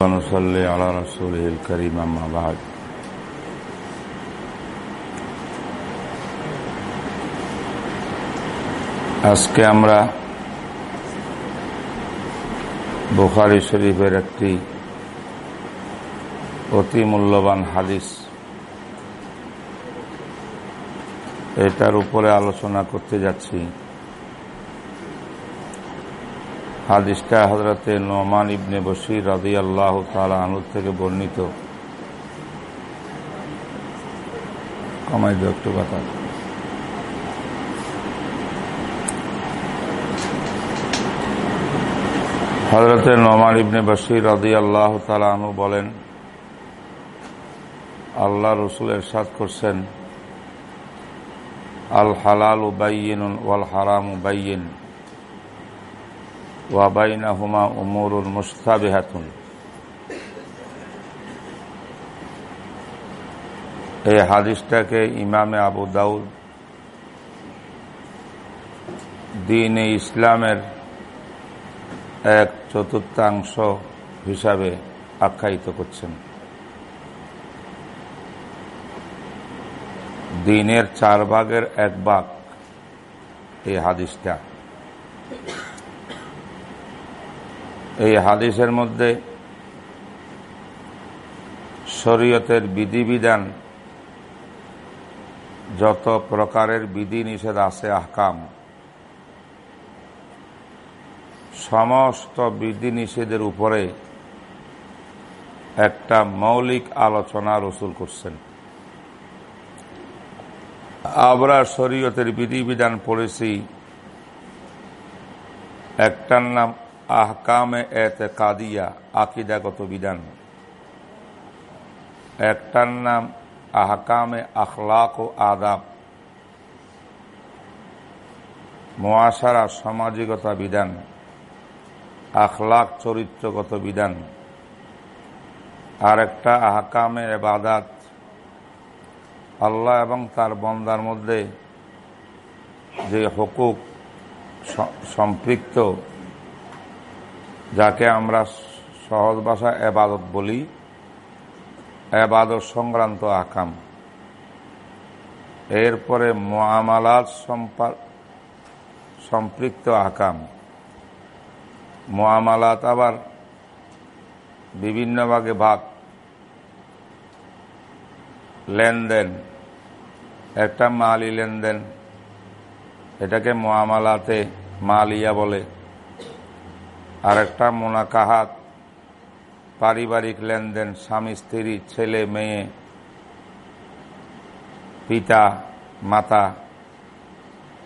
ونصلي على رسوله الكريم أما بعد আজকে আমরা বুখারি শরীফের একটি অতি মূল্যবান হাদিস এটার উপরে আলোচনা করতে যাচ্ছি হাদিসটা হজরতে নোমান ইবনে বসির রাজি আল্লাহ তালা আনুর থেকে বর্ণিত। কমাই দু একটু কথা। হজরতে নোমান ইবনে বসির রাজি আল্লাহ তালা আনু বলেন, আল্লাহ রসুল এরশাদ করছেন, আল হালাল উবাইন ওয়াল হারাম উবাইন ওয়াবাইনাহুমা উমরুল মুস্তাবিহাতুন। এই হাদিসটাকে ইমামে আবু দাউদ দিন ইসলামের এক চতুর্থাংশ হিসাবে আখ্যায়িত করছেন। দিনের চার ভাগের এক ভাগ এই হাদিসটা। এই হাদিসের মধ্যে শরীয়তের বিধিবিধান, যত প্রকারের বিধি নিষেধ আছে, আহকাম, সমস্ত বিধি নিষেধের উপরে একটা মৌলিক আলোচনা রসুল করছেন। আমরা শরীয়তের বিধিবিধান পড়েছি, একটার নাম আহকামে এতে কাদিয়া আকিদাগত বিধান। একটার নাম আহকামে আখলাক ও আদাব। মহাসারা সামাজিকতা বিধান। আখলাক চরিত্রগত বিধান। আর একটা আহকামে এবাদাত। আল্লাহ এবং তার বন্দার মধ্যে যে হকুক সম্পৃক্ত যাকে আমরা সহজ ভাষা এবাদত বলি, এবাদত সংক্রান্ত আকাম। এরপরে মোয়ামালাত সম্পৃক্ত আকাম। মোয়ামালাত আবার বিভিন্ন ভাগে ভাগ। লেনদেন, একটা মালি লেনদেন, এটাকে মোয়ামালাতে মালিয়া বলে। আর একটা মোনাকাহাত, পারিবারিক লেনদেন, স্বামী, স্ত্রী, ছেলে, মেয়ে, পিতা, মাতা,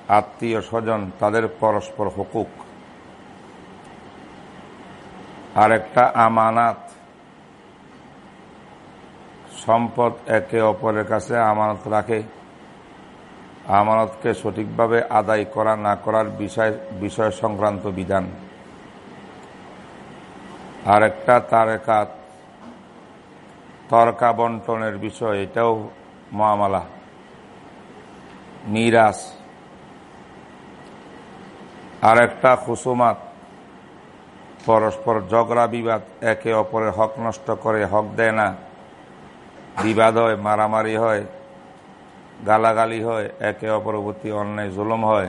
আত্মীয়, স্বজন, তাদের পরস্পর হকুক। আর একটা আমানাত, সম্পদ একে অপরের কাছে আমানত রাখে। আমানতকে সঠিকভাবে আদায় করা না করার বিষয় বিষয় সংক্রান্ত বিধান। আর একটা তারেকাত তর্কা বন্টনের বিষয়, এটাও মহামালা। মিরাস আর একটা খুসুমাত। পরস্পর ঝগড়া, বিবাদ, একে অপরের হক নষ্ট করে, হক দেয় না। বিবাদ হয়, মারামারি হয়, গালাগালি হয়, একে অপরবর্তী অন্যায়, জুলুম হয়।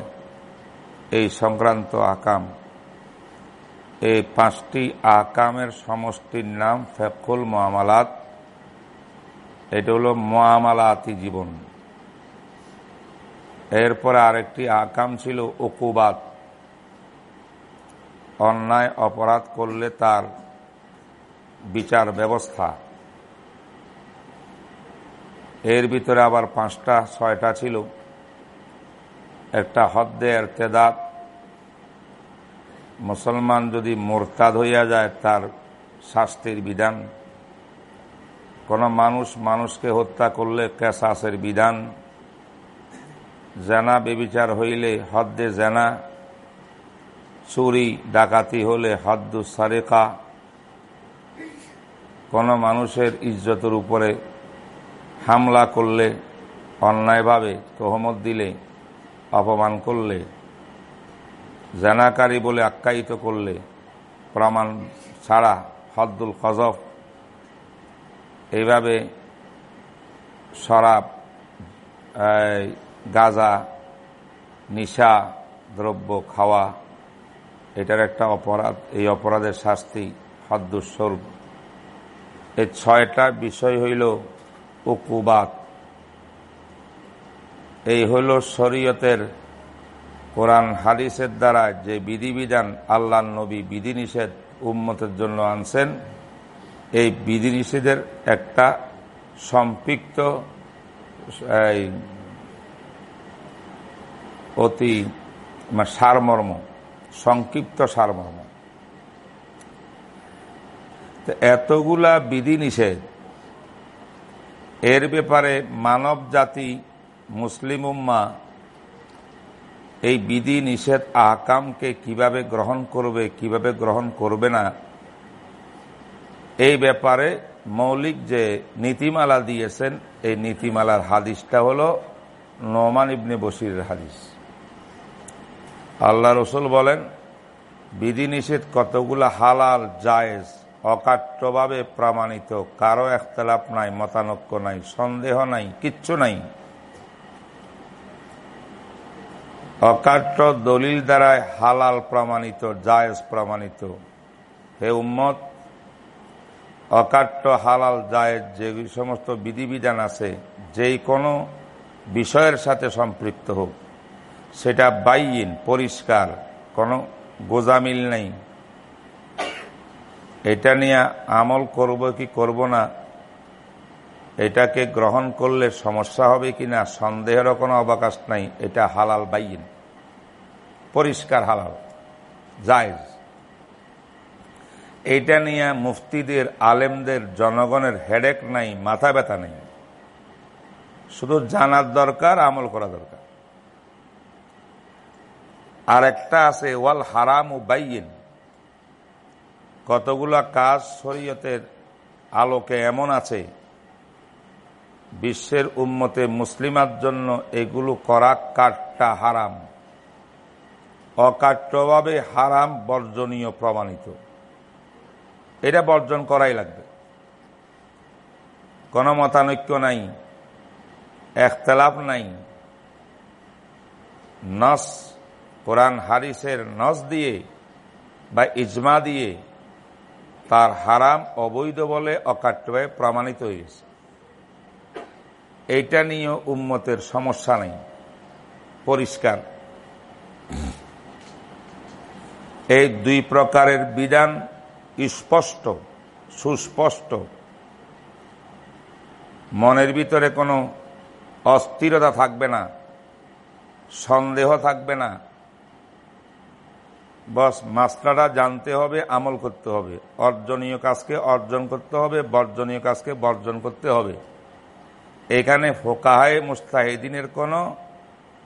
এই সংক্রান্ত আকাম। এই পাঁচটি আকামের সমষ্টির নাম ফেকুল মোয়ামালাত এটা হলো মোয়ামালাতি জীবন। এরপরে আরেকটি আকাম ছিল উকুবাত। অন্যায় অপরাধ করলে তার বিচার ব্যবস্থা। এর ভিতরে আবার পাঁচটা, ছয়টা ছিল। একটা হদ্দে এরতেদাত মুসলমান যদি মোরতাদ হইয়া যায়, তার শাস্তির বিধান। কোন মানুষ মানুষকে হত্যা করলে কেসাসের বিধান। জেনা বেবিচার হইলে হদ্দে জেনা। চুরি, ডাকাতি হলে হদ্দু সারেকা কোন মানুষের ইজ্জতের উপরে হামলা করলে, অন্যায়ভাবে তহমত দিলে, অপমান করলে জেনাকারী বলে আখ্যায়িত করলে প্রমাণ ছাড়া হদ্দুল কজফ এইভাবে শরাব গাজা, নিশা দ্রব্য খাওয়া, এটার একটা অপরাধ, এই অপরাধের শাস্তি হদ্দুস্বরূপ এই ছয়টা বিষয় হইল উকুবাত। এই হইল শরীয়তের কোরআন, হাদিসের দ্বারা যে বিধিবিধান আল্লাহ নবী বিধিনিষেধ উম্মতের জন্য আনছেন, এই বিধিনিষেধের একটা সম্পৃক্ত অতি সারমর্ম, সংক্ষিপ্ত সারমর্ম। এতগুলা বিধিনিষেধ, এর ব্যাপারে মানব জাতি মুসলিম উম্মা এই বিধি নিষেধ আহকামকে কীভাবে গ্রহণ করবে, কীভাবে গ্রহণ করবে না, এই ব্যাপারে মৌলিক যে নীতিমালা দিয়েছেন, এই নীতিমালার হাদিসটা হল নোমান ইবনে বসিরের হাদিস। আল্লাহ রসুল বলেন বিধিনিষেধ কতগুলো হালাল, জায়েজ, অকাট্যভাবে প্রমাণিত, কারও একতলাপ নাই, মতানক্য নাই, সন্দেহ নাই, কিচ্ছু নাই। অকাট্য দলিল দ্বারায় হালাল প্রমাণিত, জায়েজ প্রমাণিত। হে উম্মত, অকাট্য, হালাল, জায়েজ যে সমস্ত বিধিবিধান আছে, যেই কোনো বিষয়ের সাথে সম্পৃক্ত হোক, সেটা বাইন পরিষ্কার, কোনো গোজামিল নেই। এটা নিয়ে আমল করব কি করব না এটাকে গ্রহণ করলে সমস্যা হবে কি না সন্দেহেরও কোনো অবকাশ নাই। এটা হালাল বাইন। পরিষ্কার হালাল। জায়জ। এইটা নিয়ে মুফতিদের, আলেমদের, জনগণের হেডেক নাই, মাথা ব্যথা নেই। শুধু জানার দরকার, আমল করা দরকার। আর একটা আছে, ওয়াল হারাম ও বাইন। কতগুলো কাজ শরীয়তের আলোকে এমন আছে বিশ্বের উন্মতে মুসলিমার জন্য এগুলো করা কাটটা হারাম। অকাট্যভাবে হারাম বর্জনীয় প্রমাণিত। এটা বর্জন করাই লাগবে। কোন মতানৈক্য নাই একতলাপ নাই। নস, কোরআন হারিসের নস দিয়ে বা ইজমা দিয়ে তার হারাম অবৈধ বলে অকাট্যভাবে প্রমাণিত হয়েছে এইটা নিয়েও উম্মতের সমস্যা নেই। পরিষ্কার। এই দুই প্রকারের বিধান স্পষ্ট, সুস্পষ্ট। মনের ভিতরে কোনো অস্থিরতা থাকবে না, সন্দেহ থাকবে না। বস মাস্টাররা জানতে হবে, আমল করতে হবে। অর্জনীয় কাজকে অর্জন করতে হবে, বর্জনীয় কাজকে বর্জন করতে হবে। এখানে ফোকাহায় মুস্তাহিদিনের কোনো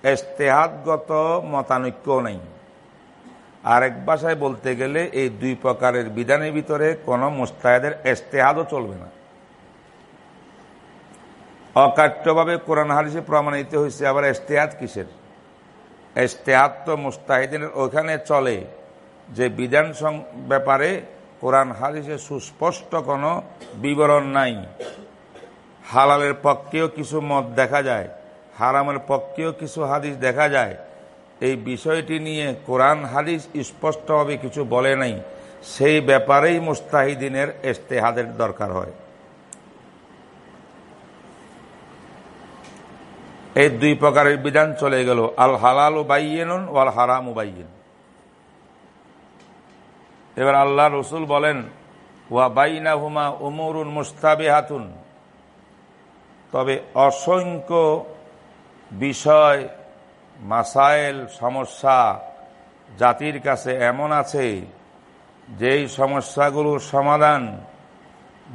এস্তেহাতগত মতানৈক্য নেই। আরেক ভাষায় বলতে গেলে এই দুই প্রকারের বিধানের ভিতরে কোনো মুস্তাহেদের এস্তেহাদও চলবে না। অকাট্যভাবে কোরআন হারিসে প্রমাণিত হয়েছে আবার এস্তেহাদ কিসের? এস্তেহাদ তো মুস্তাহিদিনের ওখানে চলে যে বিধান ব্যাপারে কোরআন হারিসে সুস্পষ্ট কোনো বিবরণ নাই। হালালের পক্ষেও কিছু মত দেখা যায়, হারামের পক্ষেও কিছু হাদিস দেখা যায়। এই বিষয়টি নিয়ে কোরআন হাদিস স্পষ্টভাবে কিছু বলে নাই। সেই ব্যাপারেই মুস্তাহিদিনের এস্তেহাদের দরকার হয়। এই দুই প্রকারের বিধান চলে গেল, আল হালাল বাইয়েন ওয়াল হারাম বাইয়েন। এবার আল্লাহ রসুল বলেন, ওয়া বাইনা হুমা উমরুন মুস্তাবে হাতুন তবে অসংখ্য বিষয় মাসাইল সমস্যা জাতির কাছে এমন আছে, যেই সমস্যাগুলোর সমাধান,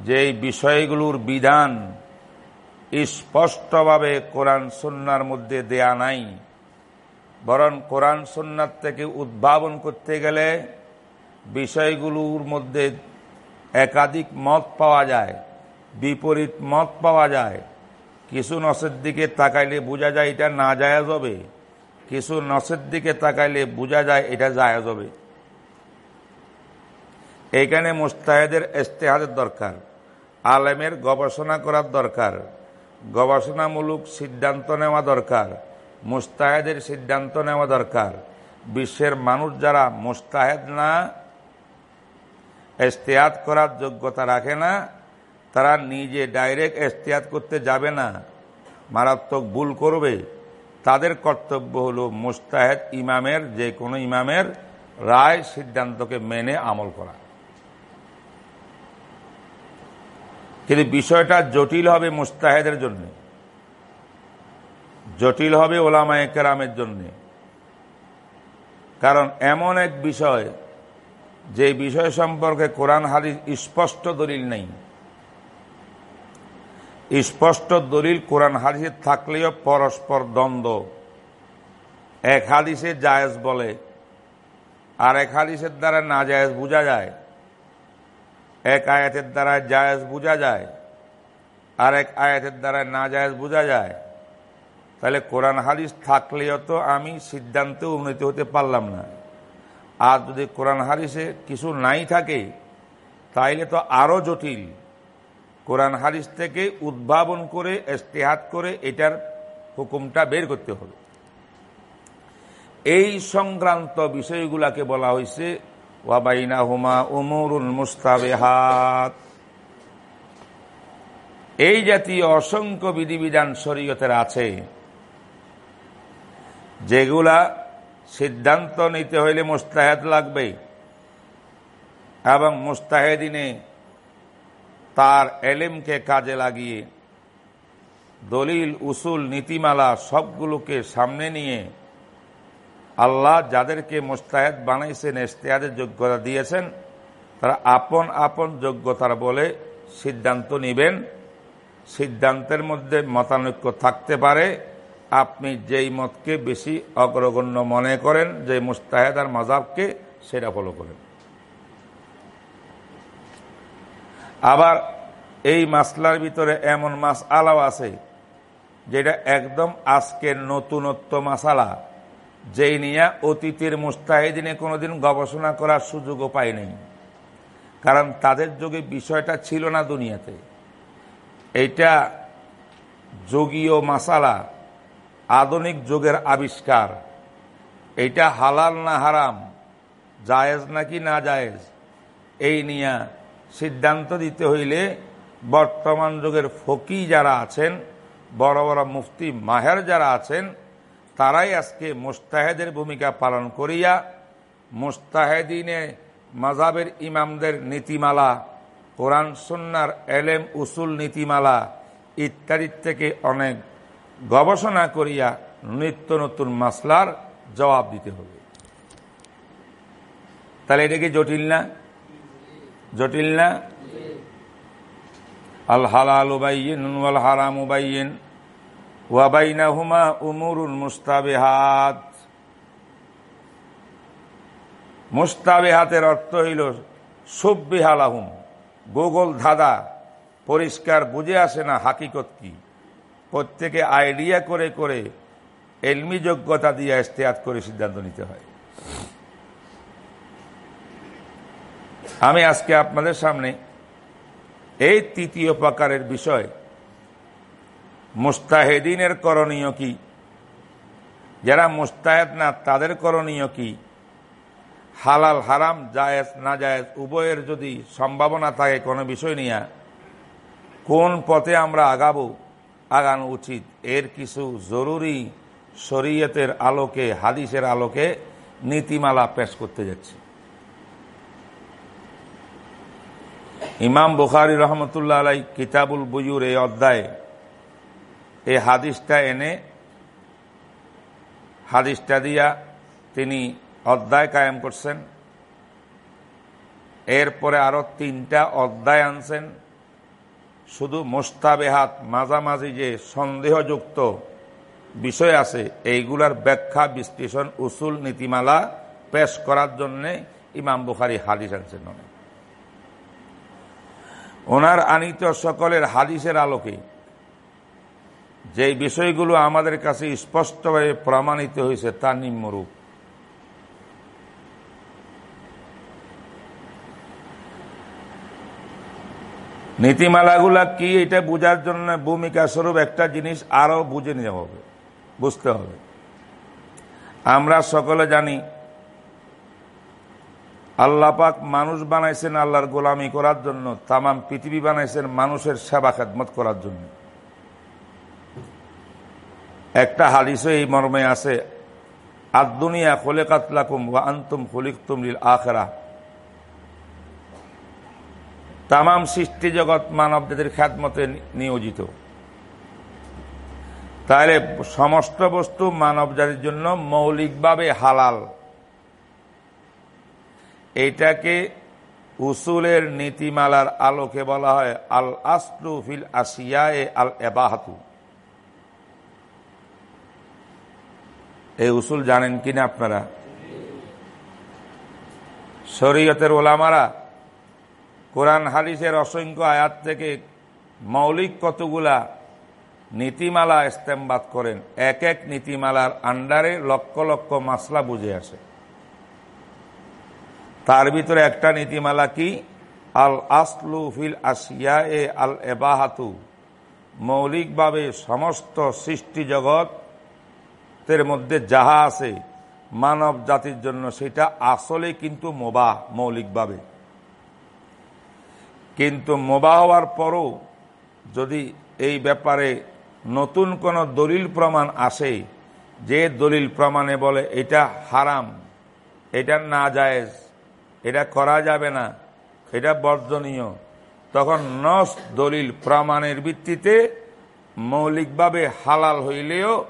যেই বিষয়গুলোর বিধান স্পষ্টভাবে কোরআন সন্ন্যার মধ্যে দেয়া নাই। বরং কোরআন সন্ন্যার থেকে উদ্ভাবন করতে গেলে বিষয়গুলোর মধ্যে একাধিক মত পাওয়া যায়, বিপরীত মত পাওয়া যায়। কিছু নসের দিকে তাকাইলে বোঝা যায় এটা না যায় হবে। কিছু নসের দিকে তাকাইলে বোঝা যায় এটা জায়জ হবে। এইখানে মুস্তাহেদের ইস্তেহাদের দরকার, আলেমের গবেষণা করার দরকার, গবেষণামূলক সিদ্ধান্ত নেওয়া দরকার, মুস্তাহেদের সিদ্ধান্ত নেওয়া দরকার। বিশ্বের মানুষ যারা মুস্তাহেদ না এস্তেয়াত করার যোগ্যতা রাখে না তারা নিজে ডাইরেক্ট এস্তেয়াত করতে যাবে না। মারাত্মক ভুল করবে। তাদের কর্তব্য হলো মোস্তাহেদ ইমামের, যে কোনো ইমামের রায় সিদ্ধান্তকে মেনে আমল করা। কিন্তু বিষয়টা জটিল হবে মুস্তাহেদের জন্য। জটিল হবে ওলামায় কেরামের জন্য। কারণ এমন এক বিষয়, যে বিষয় সম্পর্কে কোরআন হাদিস স্পষ্ট দলিল নেই। স্পষ্ট দলিল কোরআন হাদিসে থাকলেও পরস্পর দ্বন্দ্ব। এক হাদিসে জায়েজ বলে, আর এক হাদিসের দ্বারা না জায়েজ বোঝা যায়। এক আয়াতের দ্বারা জায়েজ বোঝা যায়, আর এক আয়াতের দ্বারা না জায়েজ বোঝা যায়। তাহলে কোরআন হাদিস থাকলেও তো আমি সিদ্ধান্তে উন্নতি হতে পারলাম না। আর যদি কোরআন হাদিসে কিছু নাই থাকে, তাইলে তো আরও জটিল। কোরআন হাদিস থেকে উদ্ভাবন করে এস্তেহাত করে এটার হুকুমটা বের করতে হবে। এই সংক্রান্ত বিষয়গুলাকে বলা হয়েছে ওয়াবাইনা হুমা উমরুল মুস্তাবেহাত। এই জাতীয় অসংখ্য বিধিবিধান শরীয়তের আছে, যেগুলা সিদ্ধান্ত নিতে হইলে মুস্তাহেদ লাগবে এবং মুস্তাহেদিনে তার এলেমকে কাজে লাগিয়ে দলিল, উসুল, নীতিমালা সবগুলোকে সামনে নিয়ে আল্লাহ যাদেরকে মোস্তাহেদ বানাইছেন ইশতেহাদের যোগ্যতা দিয়েছেন, তারা আপন আপন যোগ্যতার বলে সিদ্ধান্ত নেবেন। সিদ্ধান্তের মধ্যে মতানৈক্য থাকতে পারে। আপনি যেই মতকে বেশি অগ্রগণ্য মনে করেন, যে মুস্তাহেদ আর মজাবকে সেটা ফলো করেন। আবার এই মাসলার ভিতরে এমন মাস আলাও আছে, যেটা একদম আজকের নতুনত্ব মাসালা, যেই নিয়ে অতীতের মুস্তাহিদিনে কোনোদিন গবেষণা করার সুযোগও পায় নাই। কারণ তাদের যুগে বিষয়টা ছিল না দুনিয়াতে। এইটা যোগীয় মাসালা, আধুনিক যুগের আবিষ্কার। এইটা হালাল না হারাম, জায়েজ নাকি না জায়েজ, এই নিয়ে সিদ্ধান্ত দিতে হইলে বর্তমান যুগের ফকি যারা আছেন, বড় বড় মুফতি মাহের যারা আছেন, তারাই আজকে মুস্তাহেদের ভূমিকা পালন করিয়া মুস্তাহেদিনে মাজাবের ইমামদের নীতিমালা, কোরআন সন্ন্যার এলেম, উসুল নীতিমালা ইত্যাদির থেকে অনেক গবেষণা করিয়া নিত্য নতুন মাসলার জবাব দিতে হবে। তাহলে এটা কি জটিল না? জটিল না? আল হালাল উবাইন ওয়াল হারাম উবাইন ওয়াবাইনাহুমা উমুরুল মুস্তাবেহাত। মুস্তাবেহাতের অর্থ হইল সুবিহালাহুম গোগল ধাঁধা, পরিষ্কার বুঝে আসে না হাকিকত কি। প্রত্যেকে আইডিয়া করে করে, এলমি যোগ্যতা দিয়ে ইস্তেয়াত করে সিদ্ধান্ত নিতে হয়। আমি আজকে আপনাদের সামনে এই তৃতীয় প্রকারের বিষয়, মুস্তাহেদিনের করণীয় কি? যারা মুস্তাহেদ না, তাদের করণীয় কি? হালাল হারাম, জায়েজ না জায়েজ, উভয়ের যদি সম্ভাবনা থাকে কোনো বিষয় নিয়ে, কোন পথে আমরা আগাবো, আগানো উচিত? এর কিছু জরুরি শরীয়তের আলোকে, হাদিসের আলোকে নীতিমালা পেশ করতে যাচ্ছে। ইমাম বুখারি রহমতুল্লাহ আলাই কিতাবুল বুজুর এই অধ্যায়ে এই হাদিসটা এনে হাদিসটা দিয়া তিনি অধ্যায় কায়েম করছেন। এরপরে আরও তিনটা অধ্যায় আনছেন। শুধু মোস্তাবেহাত মাঝামাঝি যে সন্দেহযুক্ত বিষয় আছে, এইগুলার ব্যাখ্যা, বিশ্লেষণ, উসুল, নীতিমালা পেশ করার জন্যে ইমাম বুখারি হাদিস আনছেন ওনার আনিত সকলের হাদিসের আলোকে। যে বিষয়গুলো আমাদের কাছে স্পষ্টভাবে প্রমাণিত হয়েছে তার নিম্নরূপ নীতিমালাগুলা কি এটা বোঝার জন্য ভূমিকা স্বরূপ একটা জিনিস আরও বুঝে নিতে হবে, বুঝতে হবে। আমরা সকলে জানি আল্লাহ পাক মানুষ বানাইছেন আল্লাহর গোলামি করার জন্য, তামাম পৃথিবী বানাইছেন মানুষের সেবা খেদমত করার জন্য। একটা হাদিসে এই মর্মে আছে আদুনিয়া খোলে কাতলাকুম ওয়া আন্তুম খলিক তুমলিল আখরা তামাম সৃষ্টি জগৎ মানব জাতির খ্যাতমতে নিয়োজিত। তাহলে সমস্ত বস্তু মানব জাতির জন্য মৌলিকভাবে হালাল। এইটাকে উসুলের নীতিমালার আলোকে বলা হয় আল আসলু ফিল আসিয়ায়ে আল এবাহাতু এই উসুল জানেন কিনা আপনারা? শরীয়তের ওলামারা কোরআন, হাদিসের অসংখ্য আয়াত থেকে মৌলিক কতগুলা নীতিমালা ইস্তেমবাদ করেন। এক এক নীতিমালার আন্ডারে লক্ষ লক্ষ মাসলা বুঝে আসে। তার ভিতরে একটা নীতিমালা কি? আল আসলু ফিল আসিয়া এ আল এবাহাতু। মৌলিকভাবে সমস্ত সৃষ্টি জগতের মধ্যে যাহা আছে মানব জাতির জন্য সেটা আসলে কিন্তু মোবা, মৌলিকভাবে। কিন্তু মোবা হওয়ার পরও যদি এই ব্যাপারে নতুন কোন দলিল প্রমাণ আসে, যে দলিল প্রমাণে বলে এটা হারাম, এটা না জায়েজ এটা করা যাবে না। এটা বর্জনীয়। তখন নস দলিল প্রমাণের ভিত্তিতে মৌলিকভাবে হালাল হইলেও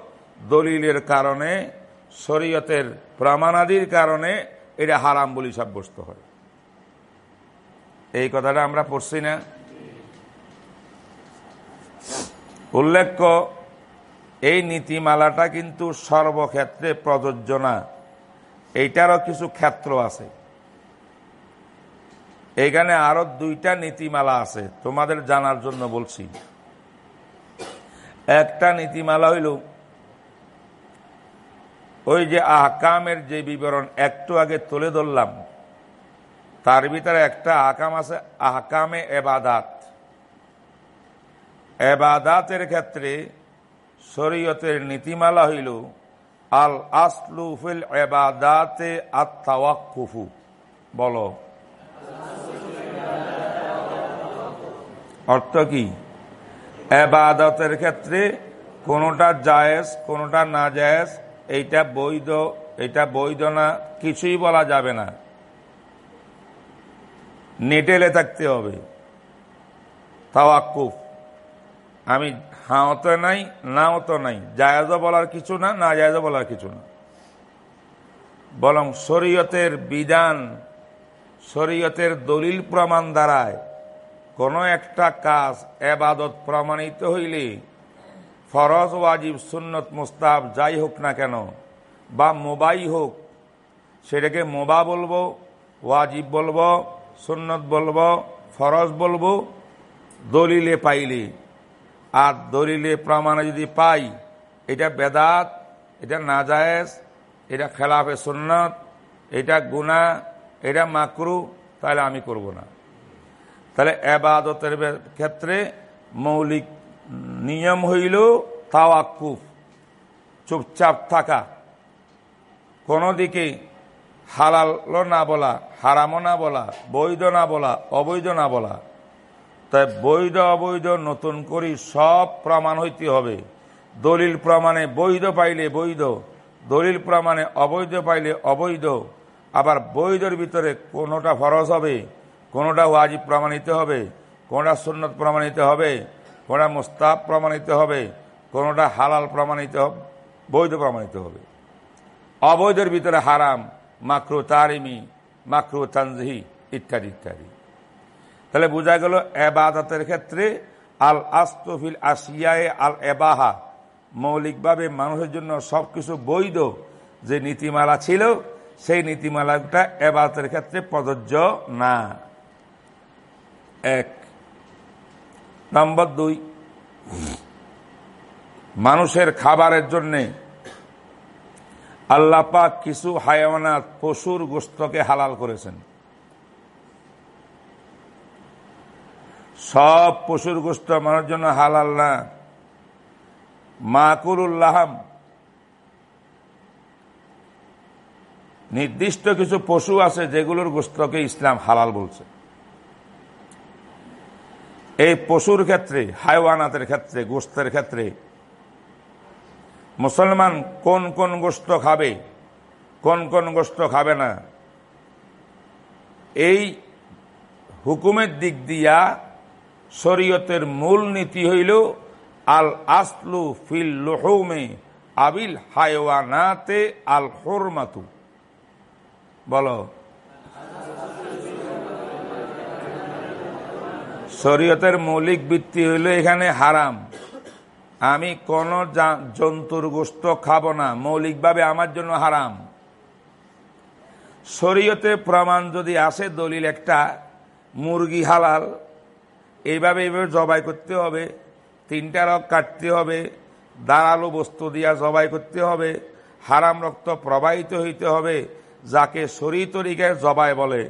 দলিলের কারণে, শরীয়তের প্রমাণাদির কারণে এটা হারাম বলি সাব্যস্ত হয়। এই কথাটা আমরা পড়ছি না। উল্লেখ্য, এই নীতিমালাটা কিন্তু সর্বক্ষেত্রে প্রযোজ্য না। এইটারও কিছু ক্ষেত্র আছে। এখানে আরও দুইটা নীতিমালা আছে, তোমাদের জানার জন্য বলছি। একটা নীতিমালা হইল, ওই যে আহকামের যে বিবরণ, একটু আগে তুলে ধরলাম, তার ভিতরে একটা আকাম আছে, আহকামে এবাদাত। এবাদাতের ক্ষেত্রে শরীয়তের নীতিমালা হইল আল আসলু ফিল এবাদাতে আত্মাওয়াকুফু বলো। অর্থ কি? এবাদতের ক্ষেত্রে কোনোটা জায়েজ, কোনোটা না জায়েজ, এইটা বৈধ এটা বৈধ না, কিছুই বলা যাবে না। নেটেলে থাকতে হবে। তাওয়াক্কুফ। আমি হাও তো নাই নাও তো নাই, জায়াজও বলার কিছু না না জায়াজও বলার কিছু না। বরং শরীয়তের বিধান, শরীয়তের দলিল প্রমাণ দ্বারায় কোনো একটা কাজ এবাদত প্রমাণিত হইলে ফরজ, ওয়াজিব, সুন্নত মুস্তাব যাই হোক না কেন, বা মোবাই হোক, সেটাকে মোবা বলব, ওয়াজিব বলব, সুন্নত বলব, ফরজ বলব, দলিলে পাইলে। আর দলিলে প্রমাণে যদি পাই, এটা বেদাত, এটা নাজায়েজ, এটা খেলাফে সুন্নত, এটা গুণা এটা মাকরু, তাহলে আমি করব না। তাহলে এবাদতের ক্ষেত্রে মৌলিক নিয়ম হইল তাওয়াক্কুফ, চুপচাপ থাকা। কোনো দিকে হালাল না বলা, হারামও না বলা, বৈধ না বলা, অবৈধ না বলা। তাই বৈধ অবৈধ নতুন করি সব প্রমাণ হইতে হবে। দলিল প্রমাণে বৈধ পাইলে বৈধ, দলিল প্রমাণে অবৈধ পাইলে অবৈধ। আবার বৈধর ভিতরে কোনোটা ফরজ হবে? কোনোটা ওয়াজিব প্রমাণিত হবে? কোনটা সুন্নত প্রমাণিত হবে? কোনটা মুস্তাব প্রমাণিত হবে? কোনোটা হালাল প্রমাণিত হবে? বৈধ প্রমাণিত হবে। অবৈধের ভিতরে হারাম, মাকরু তারিমি, মাকরু তানজহি ইত্যাদি ইত্যাদি। তাহলে বোঝা গেল এবাদতের ক্ষেত্রে আল আস্তফিল আসিয়ায় আল এবাহা। মৌলিকভাবে মানুষের জন্য সব কিছু বৈধ যে নীতিমালা ছিল, সেই নীতিমালাটা এবাদতের ক্ষেত্রে প্রযোজ্য না। এক। নম্বর দুই, মানুষের খাবারের জন্যে আল্লাপাক কিছু হায়ানাত পশুর গোস্তকে হালাল করেছেন। সব পশুর গোস্ত মানুষের জন্য হালাল না। মাকুরুল্লাহাম নির্দিষ্ট কিছু পশু আছে যেগুলোর গোস্তকে ইসলাম হালাল বলছে। এই পশুর ক্ষেত্রে, হাইওয়ানাতের ক্ষেত্রে গোস্তের ক্ষেত্রে, মুসলমান কোন কোন গোস্ত খাবে, কোন কোন গোস্ত খাবে না, এই হুকুমের দিক দিয়া শরীয়তের মূল নীতি হইল, আল আসলু ফিল লোহমে আবিল হায়ওয়ানাতে আল হরমাতু। বলো শরীয়তের মৌলিক বৃত্তি হইল এখানে হারাম। আমি কোন জন্তুর গোস্ত খাব না। মৌলিকভাবে আমার জন্য হারাম। শরীয়তে প্রমাণ যদি আসে, দলিল একটা, মুরগি হালাল, এইভাবে এইভাবে জবাই করতে হবে। তিনটা রক কাটতে হবে দাঁড়াল বস্তু দিয়া জবাই করতে হবে, হারাম রক্ত প্রবাহিত হইতে হবে, যাকে শরী তরিকায় জবাই বলে।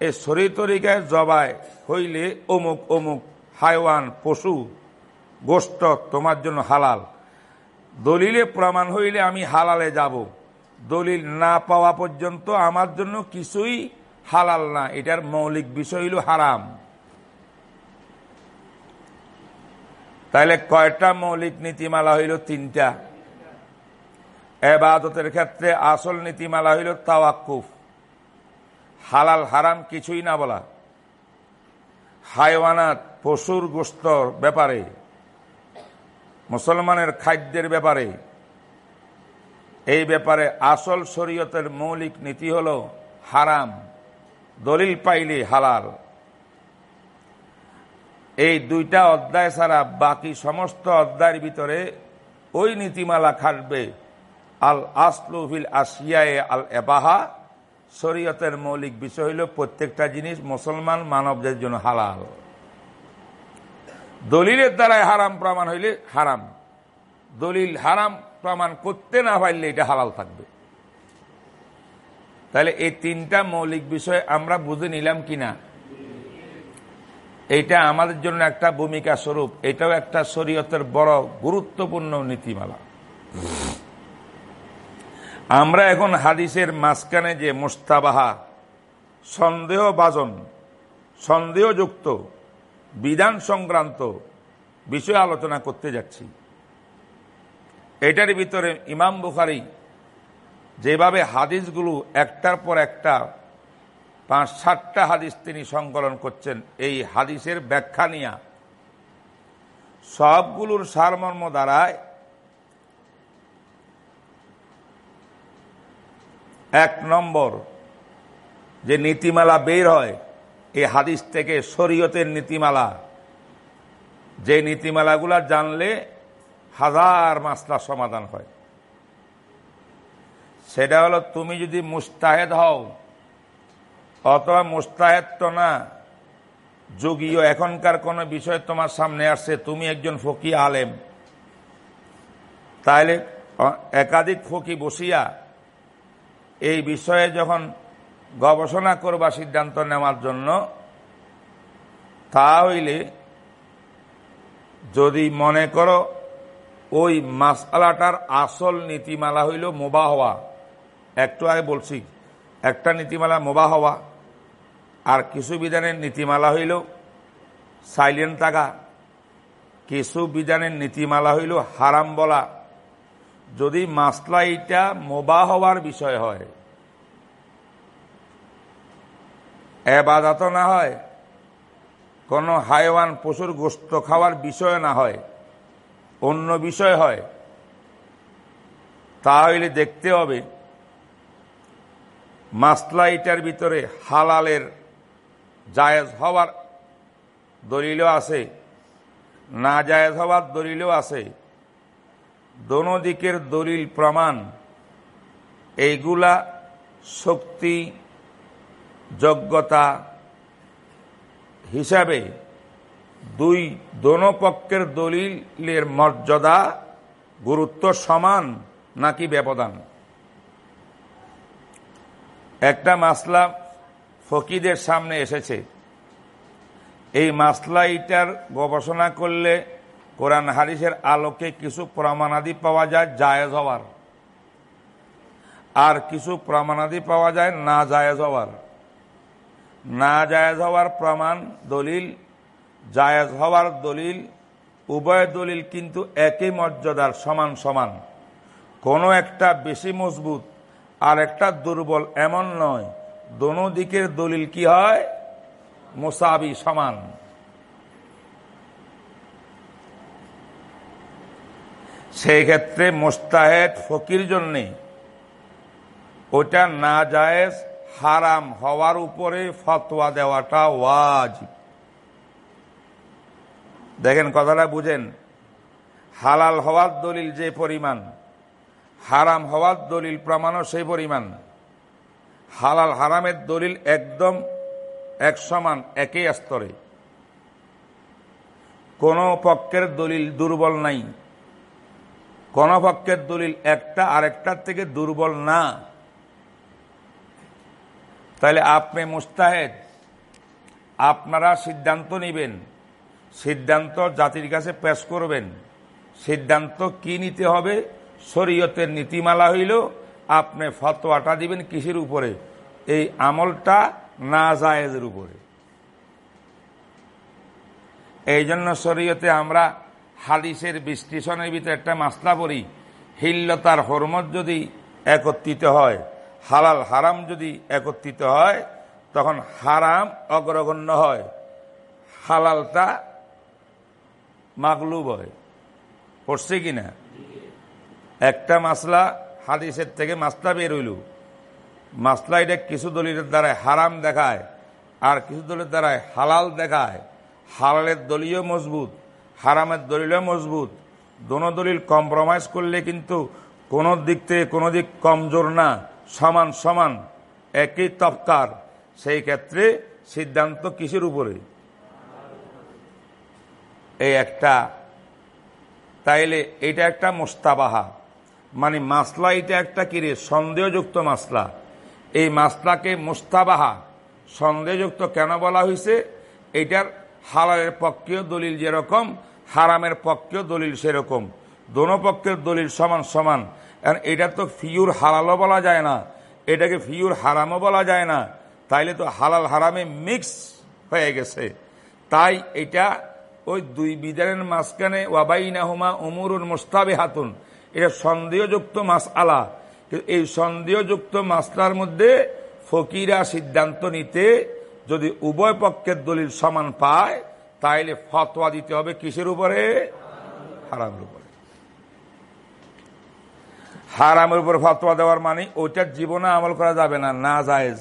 এই শরী তরিকায় জবাই হইলে অমুক অমুক হাইওয়ান, পশু গোস্ত তোমার জন্য হালাল। দলিলে প্রমাণ হইলে আমি হালালে যাব। দলিল না পাওয়া পর্যন্ত আমার জন্য কিছুই হালাল না। এটার মৌলিক বিষয় হইল হারাম। তাহলে কয়টা মৌলিক নীতিমালা হইল? তিনটা। এবাদতের ক্ষেত্রে আসল নীতিমালা হইল তাওয়াক্কুফ। হালাল হারাম কিছুই না বলা। হাইওয়ানাত, পশুর গোস্তর ব্যাপারে, মুসলমানের খাদ্যের ব্যাপারে, এই ব্যাপারে আসল শরীয়তের মৌলিক নীতি হল হারাম, দলিল পাইলে হালাল। এই দুইটা অধ্যায় ছাড়া বাকি সমস্ত অধ্যায়ের ভিতরে ওই নীতিমালা খাটবে আল আসলুফিল আসিয়ায় আল এবাহা শরীয়তের মৌলিক বিষয় হইল প্রত্যেকটা জিনিস মুসলমান মানবদের জন্য হালাল। দলিলের দ্বারাই হারাম প্রমাণ হইলে হারাম। দলিল হারাম প্রমাণ করতে না পারলে এটা হালাল থাকবে। তাহলে এই তিনটা মৌলিক বিষয় আমরা বুঝে নিলাম কিনা? এটা আমাদের জন্য একটা ভূমিকা স্বরূপ। এটাও একটা শরীয়তের বড় গুরুত্বপূর্ণ নীতিমালা। আমরা এখন হাদিসের মাঝখানে যে মোস্তাবাহা সন্দেহবাজন সন্দেহযুক্ত, বিধান সংক্রান্ত বিষয় আলোচনা করতে যাচ্ছি। এটার ভিতরে ইমাম বুখারি যেভাবে হাদিসগুলো একটার পর একটা পাঁচ সাতটা হাদিস তিনি সংকলন করছেন, এই হাদিসের ব্যাখ্যা নিয়ে, সবগুলোর সারমর্ম দ্বারায় এক নম্বর, যে নীতিমালা বের হয়, এই হাদিস থেকে শরীয়তের নীতিমালা। যে নীতিমালাগুলা জানলে হাজার মাসলা সমাধান হয়। সেটা হলো তুমি যদি মুস্তাহেদ হও, অথবা মুস্তাহেদ তো না, যোগীয় এখনকার কোনো বিষয় তোমার সামনে আসছে, তুমি একজন ফকি আলেম। তাহলে একাধিক ফকি বসিয়া এই বিষয়ে যখন গবেষণা করবা সিদ্ধান্ত নেওয়ার জন্য তা হইলে যদি মনে করো ওই মাসালাটার আসল নীতিমালা হইল মোবা হওয়া, একটু আগে বলছি, একটা নীতিমালা মোবা হওয়া, আর কিছু বিধানের নীতিমালা হইল সাইলেন্ট থাকা, কিছু বিধানের নীতিমালা হইল হারাম বলা যদি মাসলা এইটা মোবা হওয়ার বিষয় হয় এবাদাত না হয়, কোনো হাইওয়ান পশুর গোস্ত খাওয়ার বিষয় না হয়, অন্য বিষয় হয়, তাহলে দেখতে হবে মাসলা ভিতরে হালালের জায়েজ হওয়ার দলিলও আছে, না জায়েজ হওয়ার দলিলও আছে। দোনো দিকের দলিল প্রমাণ। এইগুলা শক্তি, যোগ্যতা হিসাবে দুই দোনো পক্ষের দলিলের মর্যাদা গুরুত্ব সমান নাকি ব্যবধান? একটা মাসলা ফকিদের সামনে এসেছে। এই মাসলা এইটার গবেষণা করলে কোরআন হারিসের আলোকে কিছু প্রমাণাদি পাওয়া যায় জায়েজ হওয়ার। আর কিছু প্রমাণাদি পাওয়া যায় না জায়েজ হওয়ার। না জায়েজ হওয়ার প্রমাণ, দলিল, জায়েজ হওয়ার দলিল, উভয় দলিল কিন্তু একই মর্যাদার সমান সমান। কোনো একটা বেশি মজবুত, আর একটা দুর্বল এমন নয়, দোনো দিকের দলিল কি হয়? মোসাবি সমান। সেই ক্ষেত্রে মোস্তাহেদ ফকির জন্যে ওটা না জায়েজ, হারাম হওয়ার উপরে ফতোয়া দেওয়াটা ওয়াজিব। দেখেন কথাটা বুঝেন। হালাল হওয়ার দলিল যে পরিমাণ, হারাম হওয়ার দলিল প্রমাণও সেই পরিমাণ। হালাল হারামের দলিল একদম এক সমান একই স্তরে। কোন পক্ষের দলিল দুর্বল নাই। কোন পক্ষের দলিল একটা, আরেকটার থেকে দুর্বল না। তাহলে আপনি মুস্তাহেদ, আপনারা সিদ্ধান্ত নেবেন। সিদ্ধান্ত জাতির কাছে পেশ করবেন। সিদ্ধান্ত কি নিতে হবে? শরীয়তের নীতিমালা হইল, আপনি ফতোয়াটা দিবেন কিসের উপরে? এই আমলটা না জায়েজের উপরে। এই জন্য শরীয়তে আমরা হাদিসের বিশ্লেষণের ভিতরে একটা মাসলা পড়ি, হিল্লতার হরমত যদি একত্রিত হয়, হালাল হারাম যদি একত্রিত হয়, তখন হারাম অগ্রগণ্য হয়, হালালটা মাগলুব হয়। পড়ছে কিনা একটা মাসলা হাদিসের থেকে মাসলা বের হইল। মাসলা এটা কিছু দলিলের দ্বারায় হারাম দেখায়, আর কিছু দলের দ্বারায় হালাল দেখায়। হালালের দলীয় মজবুত। হারামের দলিলও মজবুত। দোনো দলিল কম্প্রোমাইজ করলে কিন্তু কোনো দিক থেকে কোনো দিক কমজোর না। সমান সমান একই তফকার। সেই ক্ষেত্রে সিদ্ধান্ত কিসের উপরে? এই একটা। তাইলে এটা একটা মোস্তাবাহা। মানে মাসলা এটা একটা কিরে সন্দেহযুক্ত মাসলা। এই মাসলাকে মোস্তাবাহা। সন্দেহযুক্ত কেন বলা হয়েছে এটার হালালের পক্ষীয় দলিল যেরকম হারামের পক্ষেও দলিল সেরকম। দোনো পক্ষের দলিল সমান সমান। এটা তো ফিউর হালালও বলা যায় না। এটাকে ফিউর হারামও বলা যায় না। তাইলে তো হালাল হারামে মিক্স হয়ে গেছে। তাই এটা ওই দুই বিদারের মাঝখানে ওয়াবাইনাহুমা উমরুন মোস্তাবে হাতুন এটা সন্দেহযুক্ত মাস আলা এই সন্দেহযুক্ত মাসলার মধ্যে ফকিরা সিদ্ধান্ত নিতে যদি উভয় পক্ষের দলিল সমান পায় তাইলে ফতোয়া দিতে হবে কিসের উপরে? হারামের উপরে। হারামের উপর ফতোয়া দেওয়ার মানে ওইটার জীবনে আমল করা যাবে না না জায়েজ।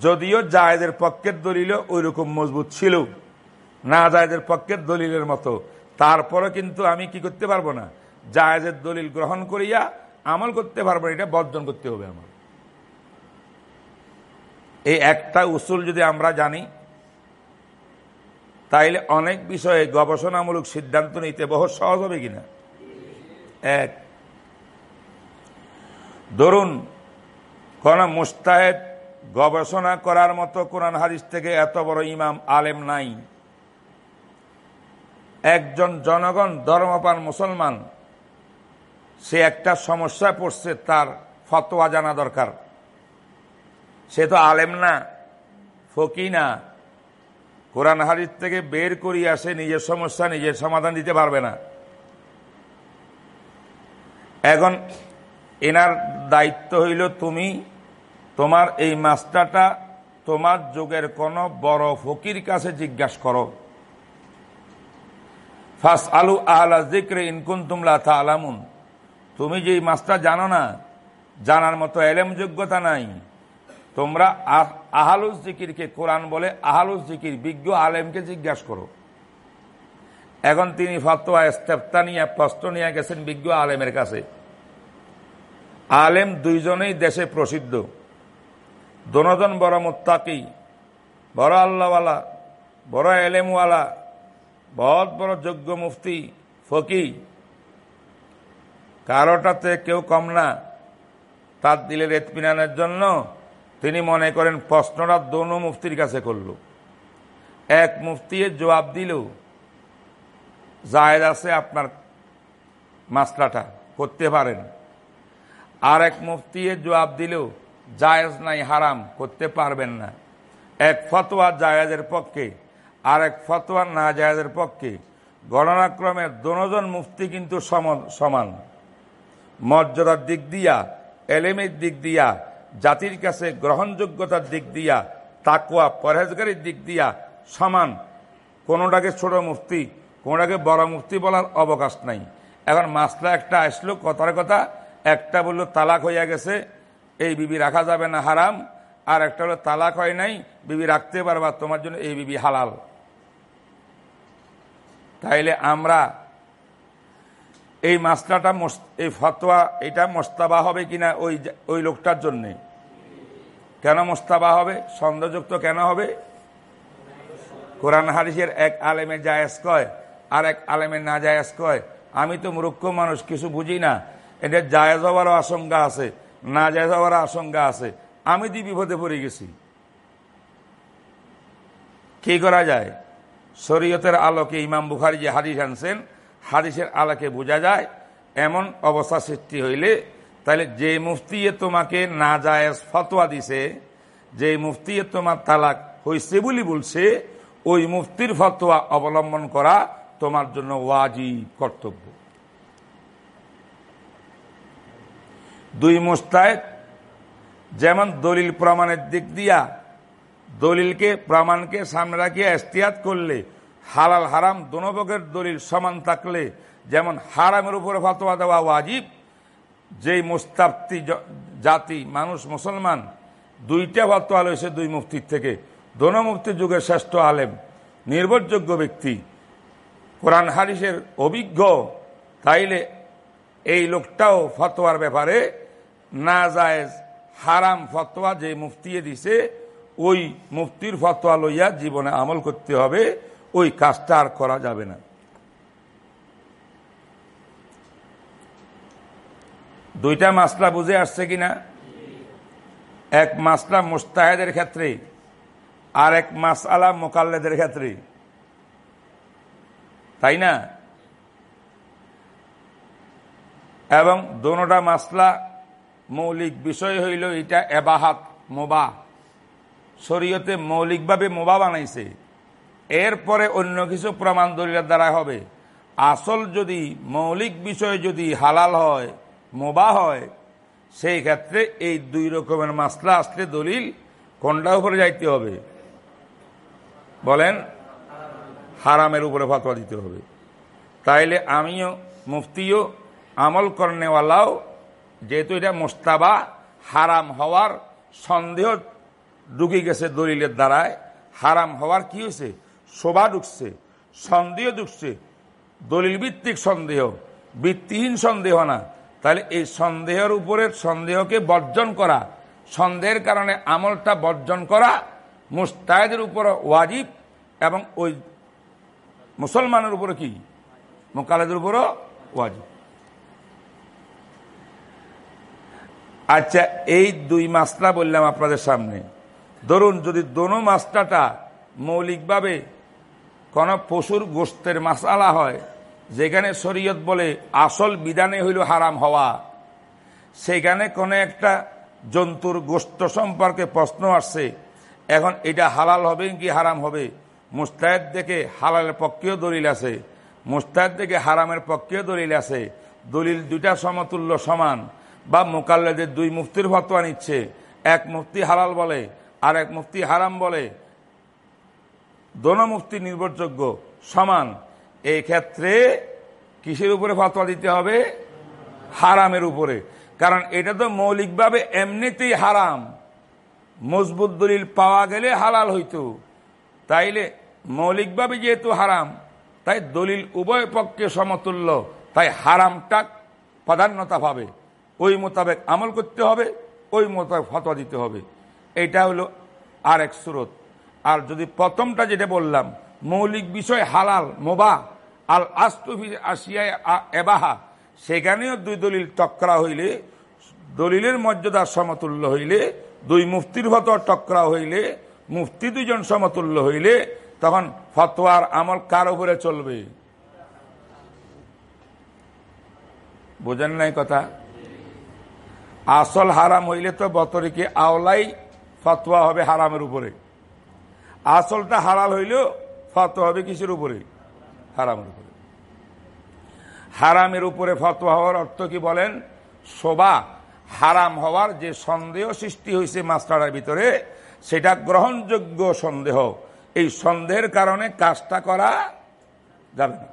যদিও জায়েদের পক্ষের দলিল ওই রকম মজবুত ছিল, না জায়েদের পক্ষের দলিলের মতো। তারপরে কিন্তু আমি কি করতে পারব না? জায়েজের দলিল গ্রহণ করিয়া আমল করতে পারব এটা বর্জন করতে হবে আমার। এই একটা উসুল যদি আমরা জানি তাইলে অনেক বিষয়ে গবেষণামূলক সিদ্ধান্ত নিতে বহু সহজ হবে কিনা? এক, ধরুন, কোন মুস্তাহেদ গবেষণা করার মতো কোরআন হারিস থেকে এত বড় ইমাম, আলেম নাই। একজন জনগণ ধর্মপান মুসলমান, সে একটা সমস্যায় পড়ছে, তার ফতোয়া জানা দরকার। সে তো আলেম না ফকি না। কোরআন হারিস থেকে বের করিয়ে আসে নিজের সমস্যা, নিজের সমাধান দিতে পারবে না। এখন এনার দায়িত্ব হইল তুমি, তোমার এই মাস্টারটা তোমার যুগের কোন বড় ফকির কাছে জিজ্ঞাসা করো। ফাস আলু আহলা জিক্রে ইনকুন তুমলা তা আলামুন তুমি যে মাস্টার জানো না, জানার মতো এলেম যোগ্যতা নাই। তোমরা আহালুস জিকিরকে কোরআন বলে, আহালুস জিকির, বিজ্ঞ আলেমকে জিজ্ঞাসা করো। এখন তিনি ফতোয়া, ইস্তেফতা নিয়ে, প্রশ্ন নিয়ে গেছেন বিজ্ঞ আলেমের কাছে। আলেম দুইজনেই দেশে প্রসিদ্ধ। দনজন বড় মোত্তাকি, বড় আল্লাহওয়ালা, বড় এলেমওয়ালা বহুত বড় যোগ্য মুফতি, ফকি। কারোটাতে কেউ কম না। তার দিলের এতমিনানের জন্য তিনি মনে করেন, প্রশ্নটা দোনো মুফতির কাছে করল। এক মুফতির জবাব দিল, জায়েদ আছে আপনার মাসলাটা, করতে পারেন। আর এক মুফতির জবাব দিল, জায়েজ নাই, হারাম, করতে পারবেন না। এক ফতোয়া জায়েজের পক্ষে, আর এক ফতোয়া না জায়েজের পক্ষে, গণনাক্রমে দনোজন মুফতি কিন্তু সমান। মর্যাদার দিক দিয়া, এলেমের দিক দিয়া জাতির কাছে গ্রহণযোগ্যতার দিক দিয়া তাকুয়া পরহেজগারির দিক দিয়া সমান, কোনোটাকে ছোট মুফতি কোনোটাকে বড় মুফতি বলার অবকাশ নাই। এখন মাসলা একটা আসলো, কথার কথা, একটা বলল, তালাক হইয়া গেছে, এই বিবি রাখা যাবে না, হারাম, আর একটা হলো, তালাক হয় নাই, বিবি রাখতে পারবা, তোমার জন্য এই বিবি হালাল। তাইলে আমরা এই মাসলাটা এই ফতোয়া, এটা মোস্তাবা হবে কিনা ওই ওই লোকটার জন্যে? কেন মোস্তাবা হবে? সন্দেহযুক্ত কেন হবে? কোরআন হারিসের এক আলেমের জায়েজ কয়, আর এক আলেমের না জায়েজ কয়। আমি তো মূর্খ মানুষ, কিছু বুঝি না। এটা জায়েজ হওয়ারও আশঙ্কা আছে, না জায়েজ হওয়ার আশঙ্কা আছে। আমি দি বিপদে পড়ে গেছি। কি করা যায়? শরীয়তের আলোকে ইমাম বুখারি যে হাদিস আনছেন হাদিসের আলাকে বোঝা যায়, এমন অবস্থা সৃষ্টি হইলে, তাহলে যে মুফতিয়ে তোমাকে না যায় ফতোয়া দিছে, যে মুফতিয়ে তোমার তালাক হয়েছে বলি বলছে, ওই মুফতির ফতোয়া অবলম্বন করা তোমার জন্য ওয়াজিব কর্তব্য। দুই মুস্তায়দ যেমন দলিল প্রমাণের দিক দিয়া, দলিলকে, প্রমাণকে সামনে রাখিয়া এস্তিয়াত করলে হালাল হারাম দোনবকের দলিল সমান থাকলে, যেমন হারামের উপরে ফতোয়া দেওয়া ওয়াজিব, যেই মুস্তাফতি জাতি মানুষ মুসলমান, দুইটা ফতোয়া লইছে দুই মুফতির থেকে। দোনো মুফতির যুগের শ্রেষ্ঠ আলেম, নির্ভরযোগ্য ব্যক্তি। কোরআন হারিসের অভিজ্ঞ, তাইলে এই লোকটাও ফতোয়ার ব্যাপারে না যায় হারাম ফতোয়া যে মুফতিয়ে দিছে, ওই মুফতির ফতোয়া লইয়া জীবনে আমল করতে হবে। ওই কাজটা আর করা যাবে না। দুইটা মাসলা বুঝে আসছে কিনা এক মাসলা মুস্তাহেদের ক্ষেত্রে, আর এক মাসালা মোকাল্লেদের ক্ষেত্রে। তাই না? এবং দোনোটা মাসলা মৌলিক বিষয় হইল এটা এবাহাত মোবা শরীয়তে মৌলিকভাবে মোবা বানাইছে। এরপরে অন্য কিছু প্রমাণ দলিলের দ্বারা হবে। আসল যদি মৌলিক বিষয় যদি হালাল হয়, মোবা হয়, সেই ক্ষেত্রে এই দুই রকমের মাসলা আসলে দলিল কোনটা উপরে যাইতে হবে? বলেন, হারামের উপরে ফতোয়া দিতে হবে। তাইলে আমিও, মুফতিও, আমল করনেওয়ালাও, যেহেতু এটা মোস্তাবা, হারাম হওয়ার সন্দেহ ঢুকে গেছে দলিলের দ্বারায়, হারাম হওয়ার কি হয়েছে? শোভা ঢুকছে সন্দেহ ঢুকছে দলিল ভিত্তিক সন্দেহ, ভিত্তিহীন সন্দেহ না। তাহলে এই সন্দেহের উপরে সন্দেহকে বর্জন করা, সন্দেহের কারণে আমলটা বর্জন করা মুস্তাহেদের উপর ওয়াজিব এবং ওই মুসলমানের উপরে কি? মোকালেদের উপরও ওয়াজিব। আচ্ছা এই দুই মাসলা বললাম আপনাদের সামনে। ধরুন যদি দোনো মাসলাটা মৌলিকভাবে কোন পশুর গোস্তের মাসালা হয়, যেখানে শরীয়ত বলে আসল বিধানে হইল হারাম হওয়া। সেখানে কোনো একটা জন্তুর গোস্ত সম্পর্কে প্রশ্ন আসছে, এখন এটা হালাল হবে কি হারাম হবে? মুস্তাহেদ দেখে হালালের পক্ষেও দলিল আছে, মুস্তাহেদ দেখে হারামের পক্ষেও দলিল আছে। দলিল দুইটা সমতুল্য সমান, বা মোকাল্লাদের দুই মুফতির ফতোয়া নিচ্ছে। এক মুফতি হালাল বলে, আর এক মুফতি হারাম বলে। দোনো নির্ভরযোগ্য সমান। এই ক্ষেত্রে কিসের উপরে ফতোয়া দিতে হবে? হারামের উপরে। কারণ এটা তো মৌলিকভাবে এমনিতেই হারাম। মজবুত দলিল পাওয়া গেলে হালাল হইত। তাইলে মৌলিকভাবে যেহেতু হারাম, তাই দলিল উভয় পক্ষে সমতুল্য। তাই হারামটা প্রাধান্যতা পাবে। ওই মোতাবেক আমল করতে হবে, ওই মোতাবেক ফতোয়া দিতে হবে। এটা হলো আরেক সুরত। যদি প্রথমটা যেটা বললাম, মৌলিক বিষয় হালাল, মোবা, আল আস্তফি আসিয়া এবাহা, সেখানেও দুই দলিল টকরা হইলে, দলিলের মর্যাদা সমতুল্য হইলে, দুই মুফতির ভত টকরা হইলে, মুফতি দুজন সমতুল্য হইলে, তখন ফতোয়ার আমল কার উপরে চলবে? বুঝেন নাই কথা? আসল হারাম হইলে তো বতরিকে আওলাই ফতোয়া হবে হারামের উপরে। আসলটা হালাল হইলেও ফতোয়া হবে কিসের উপরে? হারামের উপরে। হারামের উপরে ফতোয়া হওয়ার অর্থ কি বলেন? শোভা, হারাম হওয়ার যে সন্দেহ সৃষ্টি হয়েছে মাস্টারের ভিতরে, সেটা গ্রহণযোগ্য সন্দেহ। এই সন্দেহের কারণে কাজটা করা যাবে না।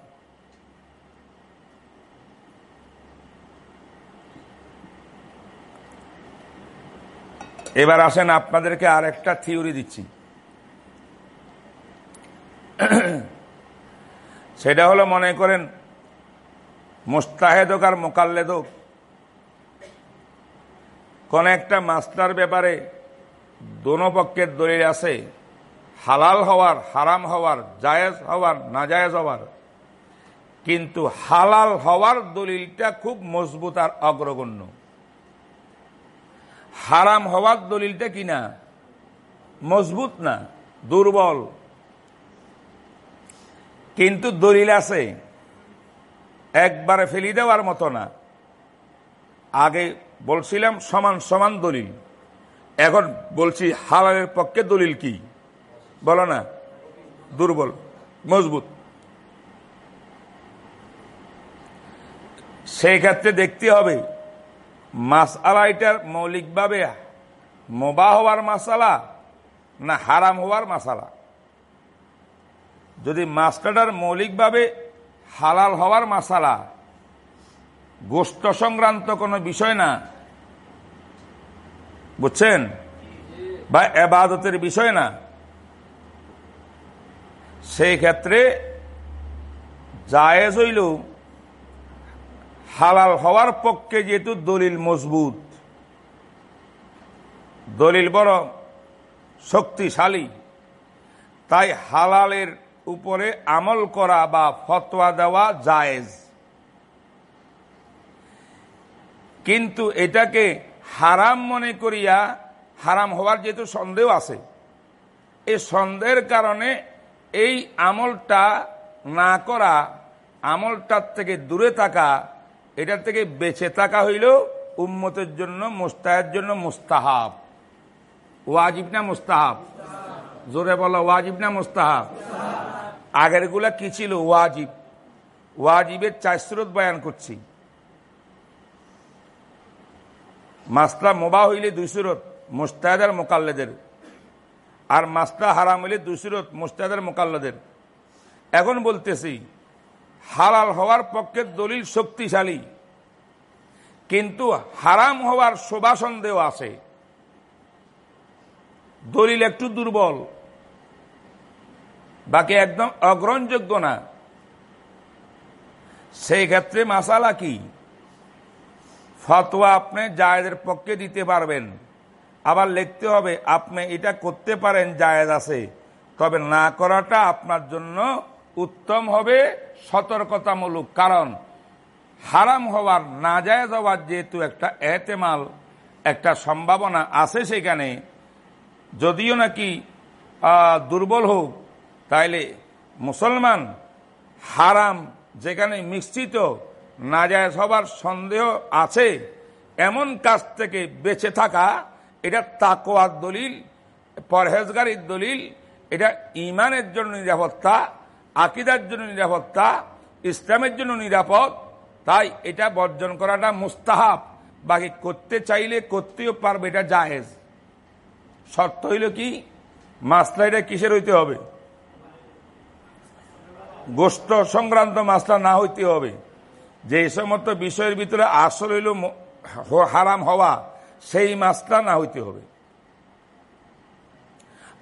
এবার আসেন আপনাদেরকে আর একটা থিওরি দিচ্ছি। সেটা হলো মনে করেন মোস্তাহেদক আর মোকাল্লেদক কোন একটা মাস্টার ব্যাপারে দোনো পক্ষের দলিল আছে, হালাল হওয়ার, হারাম হওয়ার, জায়েজ হওয়ার না নাজায়েজ হওয়ার। কিন্তু হালাল হওয়ার দলিলটা খুব মজবুত আর অগ্রগণ্য। হারাম হওয়ার দলিলটা কিনা মজবুত না, দুর্বল। কিন্তু দলিল আছে। একবারে ফেলি দেওয়ার মতো না। আগে বলছিলাম সমান সমান দলিল। এখন বলছি হালালের পক্ষে দলিল কি? বলো না। দুর্বল, মজবুত। সেই ক্ষেত্রে দেখতে হবে মাসালা এটার মৌলিকভাবে মোবা হওয়ার মাসালা না হারাম হওয়ার মাসালা যদি মাছটাটার মৌলিকভাবে হালাল হওয়ার মাসালা, গোষ্ঠ সংক্রান্ত কোনো বিষয় না, বুঝছেন? বা এবাদতের বিষয় না, সেই ক্ষেত্রে জায়েজ হইল হালাল হওয়ার পক্ষে যেহেতু দলিল মজবুত। দলিল বড় শক্তিশালী। তাই হালালের উপরে আমল করা বা ফতোয়া দেওয়া জায়েজ। কিন্তু এটাকে হারাম মনে করিয়া, হারাম হওয়ার যেহেতু সন্দেহ আছে এই সন্দেহের কারণে এই আমলটা না করা, আমলটার থেকে দূরে থাকা, এটার থেকে বেঁচে থাকা হইল উম্মতের জন্য, মুস্তাহের জন্য মুস্তাহাব। ওয়াজিব না মুস্তাহাব? জোরে বলো, ওয়াজিব না মুস্তাহাব? আগেরগুলা কি ছিল? ওয়াজিব। ওয়াজিবের চার স্রোত বয়ান করছি। মাস্তা মোবা হইলে দুই সুরত মুস্তাহাদের মোকাল্লেদের। আর মাস্তা হারাম হইলে দুই সুরত মুস্তাহাদের মোকাল্লাদের। এখন বলতেছি, হালাল হওয়ার পক্ষে দলিল শক্তিশালী। কিন্তু হারাম হওয়ার শোভা সন্দেহ আছে। দলিল একটু দুর্বল। বাকি একদম অগ্রহণযোগ্য না। সেই ক্ষেত্রে মাসালা কি? ফতোয়া আপনি জায়েদের পক্ষে দিতে পারবেন। আবার লিখতে হবে, আপনি এটা করতে পারেন, জায়েজ আছে। তবে না করাটা আপনার জন্য উত্তম হবে সতর্কতামূলক। কারণ হারাম হওয়ার না জায়েজ হওয়ার যেহেতু একটা এতেমাল, একটা সম্ভাবনা আছে সেখানে যদিও নাকি দুর্বল হোক, তাইলে মুসলমান হারাম যেখানে মিশ্রিত নাজায়জ হবার সন্দেহ আছে, এমন কাজ থেকে বেঁচে থাকা, এটা তাকোয়ার দলিল, পরহেজগারির দলিল, এটা ইমানের জন্য নিরাপত্তা, আকিদার জন্য নিরাপত্তা, ইসলামের জন্য নিরাপদ, তাই এটা বর্জন করাটা মুস্তাহাব। বাকি করতে চাইলে করতেও পারবে, এটা জাহেজ শর্ত হইল কি? মাসলাইটা কিসের হইতে হবে? গোষ্ঠ সংক্রান্ত মাসলা না হইতে হবে। যে সমস্ত বিষয়ের ভিতরে আসল হইল হারাম হওয়া, সেই মাসলা না হইতে হবে।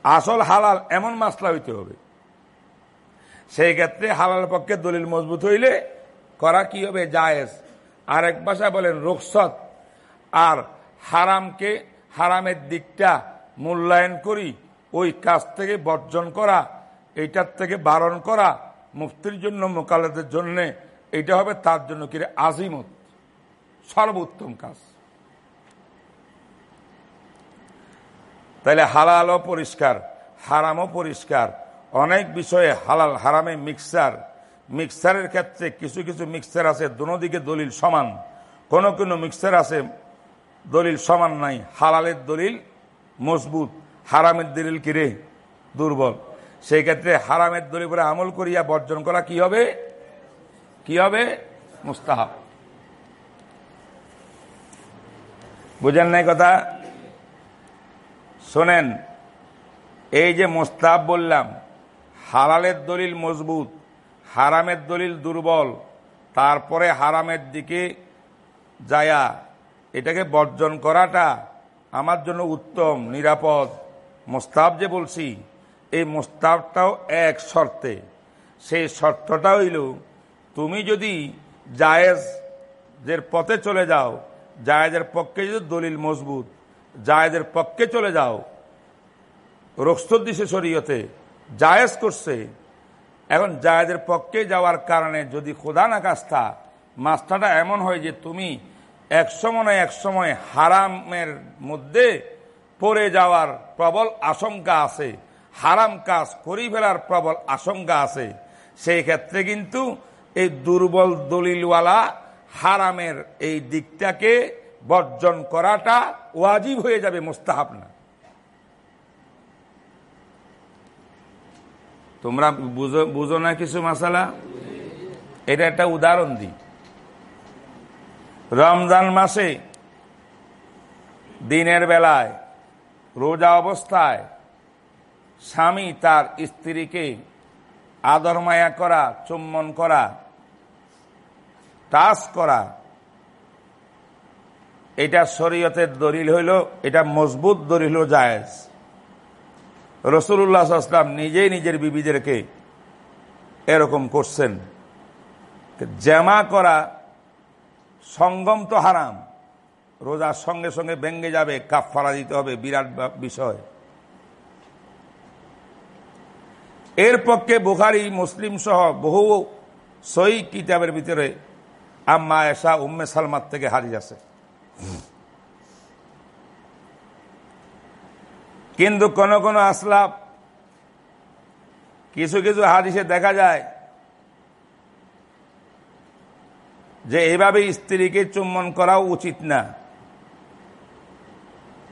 আসল হালাল এমন মাসলা হইতে হবে। সেই ক্ষেত্রে হালাল পক্ষে দলিল মজবুত হইলে করা কি হবে? জায়েজ। আর এক ভাষায় বলেন রুখসত আর হারামকে, হারামের দিকটা মূল্যায়ন করি, ওই কাজ থেকে বর্জন করা, এইটার থেকে বারণ করা, মুফতির জন্য মোকালেদের জন্য এটা হবে তার জন্য কি আজিমত। সর্বোত্তম কাজ। তাহলে হালালও পরিষ্কার, হারামও পরিষ্কার। অনেক বিষয়ে হালাল হারামে মিক্সার, মিক্সারের ক্ষেত্রে কিছু কিছু মিক্সার আছে দিকে দলিল সমান। কোনো কোনো মিক্সার আছে, দলিল সমান নাই, হালালের দলিল মজবুত, হারামের দলিল কিরে দুর্বল। সেই ক্ষেত্রে হারামের দলিল করে আমল করিয়া বর্জন করা কি হবে? কি হবে? মুস্তাহাব। বুঝেন নাই কথা? শোনেন, এই যে মোস্তাব বললাম, হালালের দলিল মজবুত, হারামের দলিল দুর্বল, তারপরে হারামের দিকে যায়া, এটাকে বর্জন করাটা আমার জন্য উত্তম, নিরাপদ মোস্তাব যে বলছি, এই মোস্তাবটাও এক শর্তে। সেই শর্তটা হইল, তুমি যদি জায়েজের পথে চলে যাও, জায়েজের পক্ষে যদি দলিল মজবুত, জায়েজের পক্ষে চলে যাও রক্সর দিছে শরীয়তে জায়েজ করছে, এখন জায়েজের পক্ষে যাওয়ার কারণে যদি খোদা না কাস্তা মাস্টারটা এমন হয় যে তুমি এক সময় এক সময় হারামের মধ্যে পড়ে যাওয়ার প্রবল আশঙ্কা আছে। হারাম কাজ করি ফেলার প্রবল আশঙ্কা আছে। সেই ক্ষেত্রে কিন্তু এই দুর্বল দলিলওয়ালা হারামের এই দিকটাকে বর্জন করাটা ওয়াজিব হয়ে যাবে, মোস্তাহাব না। তোমরা বুঝো বুঝো না কিছু মশালা এটা একটা উদাহরণ দিই। রমজান মাসে দিনের বেলায় রোজা অবস্থায় স্বামী তার স্ত্রীকে আদর মায়া করা, চুম্বন করা টাচ করা, এটা শরীয়তের দলিল হইল, এটা মজবুত দলিল জায়েজ। রসুল্লাহ আসলাম নিজেই নিজের বিবিদেরকে এরকম করছেন। জামা করা সঙ্গম তো হারাম। রোজার সঙ্গে সঙ্গে ভেঙ্গে যাবে কাফারা দিতে হবে, বিরাট বিষয়। এর পক্ষে বুখারি, মুসলিম সহ বহু সই কিতাবের ভিতরে আম্মা এসা উম্মে সালমার থেকে হারিয়ে আছে। কিন্তু কোন কোন আসলাপ, কিছু কিছু হাদিসে দেখা যায় যে এইভাবে স্ত্রীকে চুম্বন করাও উচিত না।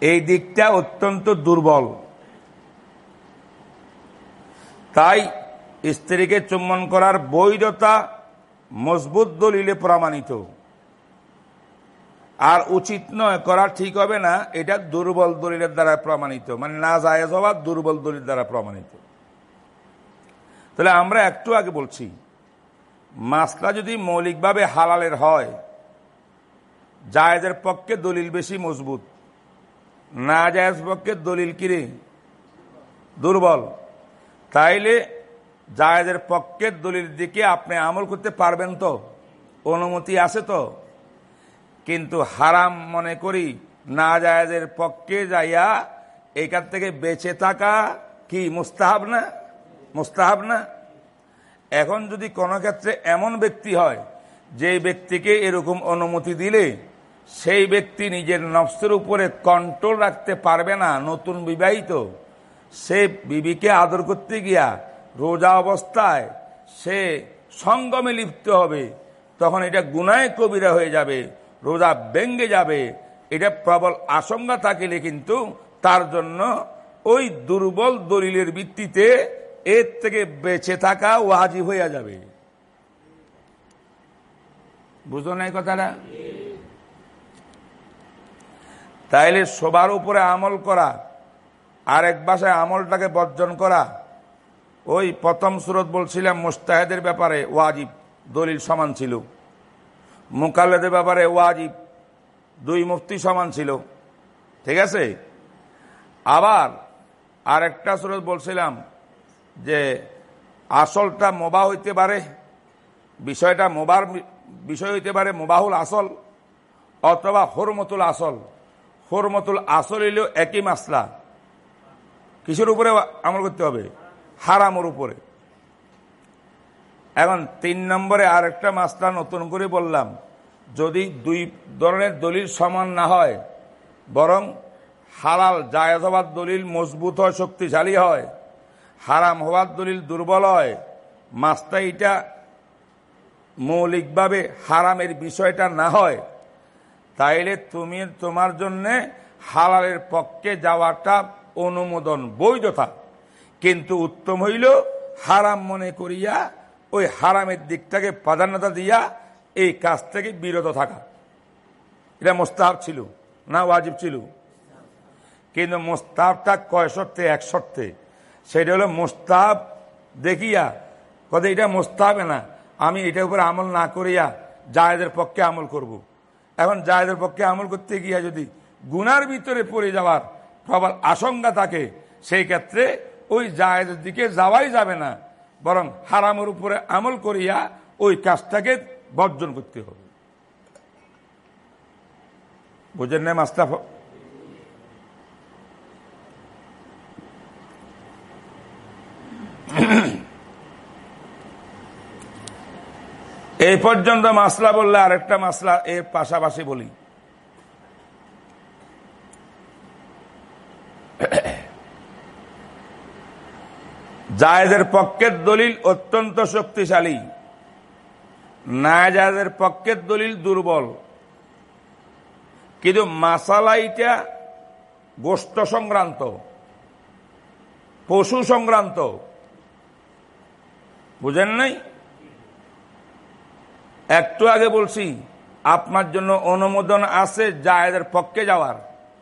এই দিকটা অত্যন্ত দুর্বল। তাই স্ত্রীকে চুম্বন করার বৈধতা মজবুত দলিলে প্রমাণিত। আর উচিত নয়, করা ঠিক হবে না, এটা দুর্বল দলিলের দ্বারা প্রমাণিত। মানে না হওয়া দুর্বল দলিল দ্বারা প্রমাণিত। তাহলে আমরা একটু আগে বলছি মাসলা যদি মৌলিকভাবে হালালের হয়, জায়েজের পক্ষে দলিল বেশি মজবুত। না জায়েজ পক্ষে দলিল কিরে দুর্বল। তাইলে জায়েজের পক্ষের দলিল দিকে আপনি আমল করতে পারবেন তো? অনুমতি আছে তো? কিন্তু হারাম মনে করি না জায়েজের পক্ষে যাইয়া এখান থেকে বেঁচে থাকা কি মুস্তাহাব না? মুস্তাহাব না? এখন যদি কোনো ক্ষেত্রে এমন ব্যক্তি হয়, যে ব্যক্তিকে এরকম অনুমতি দিলে, সেই ব্যক্তি নিজের নফসের উপরে কন্ট্রোল রাখতে পারবে না, নতুন বিবাহিত, সে বিবিকে আদর করতে গিয়া রোজা অবস্থায় সে সঙ্গমে লিপ্ত হবে, তখন এটা গুনায় কবিরা হয়ে যাবে, রোজা ব্যঙ্গে যাবে, এটা প্রবল আশঙ্কা থাকিলে কিন্তু তার জন্য ওই দুর্বল দলিলের ভিত্তিতে এর থেকে বেঁচে থাকা ওয়াজি হইয়া যাবে। বুঝো নাই কথাটা? তাইলে সবার উপরে আমল করা আর এক বাসায় আমলটাকে বর্জন করা, ওই প্রথম সুরত বলছিলাম মুস্তাহেদের ব্যাপারে ওয়াজিব, দলিল সমান ছিল। মোকাল্লেদের ব্যাপারে ওয়াজিব, দুই মুফতি সমান ছিল। ঠিক আছে? আবার আরেকটা সুরত বলছিলাম যে আসলটা মোবা হইতে পারে, বিষয়টা মোবার বিষয় হইতে পারে মোবাহুল আসল অথবা হরমতুল আসল। হরমতুল আসল হইলেও একই মাসলা। কিসের উপরে আমল করতে হবে? হারামর উপরে। এখন তিন নম্বরে আরেকটা মাসলা নতুন করে বললাম, যদি দুই ধরনের দলিল সমান না হয়, বরং হালাল জায়জাবাদ দলিল মজবুত হয়, শক্তিশালী হয় হারাম হওয়ার দলিল দুর্বল হয়। মাছটা এটা মৌলিকভাবে হারামের বিষয়টা না হয়। তাইলে তুমি তোমার জন্যে হালালের পক্ষে যাওয়াটা অনুমোদন বৈধতা। কিন্তু উত্তম হইল হারাম মনে করিয়া ওই হারামের দিকটাকে প্রাধান্যতা দিয়া এই কাজ থেকে বিরত থাকা। এটা মোস্তাহাব ছিল না ওয়াজিব ছিল। কিন্তু মোস্তাবটা কয় শর্তে? এক শর্তে। সেটা হলো মোস্তাব দেখিয়া কথা এটা মোস্তাবে না, আমি এটার উপরে আমল না করিয়া জায়দের পক্ষে আমল করব। এখন জায়দের পক্ষে আমল করতে গিয়া যদি গুনার ভিতরে পড়ে যাওয়ার প্রবল আশঙ্কা থাকে, সেই ক্ষেত্রে ওই জায়দের দিকে যাওয়াই যাবে না, বরং হারামের উপরে আমল করিয়া ওই কাজটাকে বর্জন করতে হবে বুঝেন না মাস্টার এই পর্যন্ত মাসলা বললে আরেকটা মাসলা এর পাশাপাশি বলি। জায়দের পক্ষের দলিল অত্যন্ত শক্তিশালী। না জায়দের পক্ষের দলিল দুর্বল। কিন্তু মাসালা এটা গোষ্ঠ সংক্রান্ত, পশু সংক্রান্ত। বুঝেন নাই? একটু আগে বলছি, আপনার জন্য অনুমোদন আছে জায়েদের পক্ষে যাওয়ার।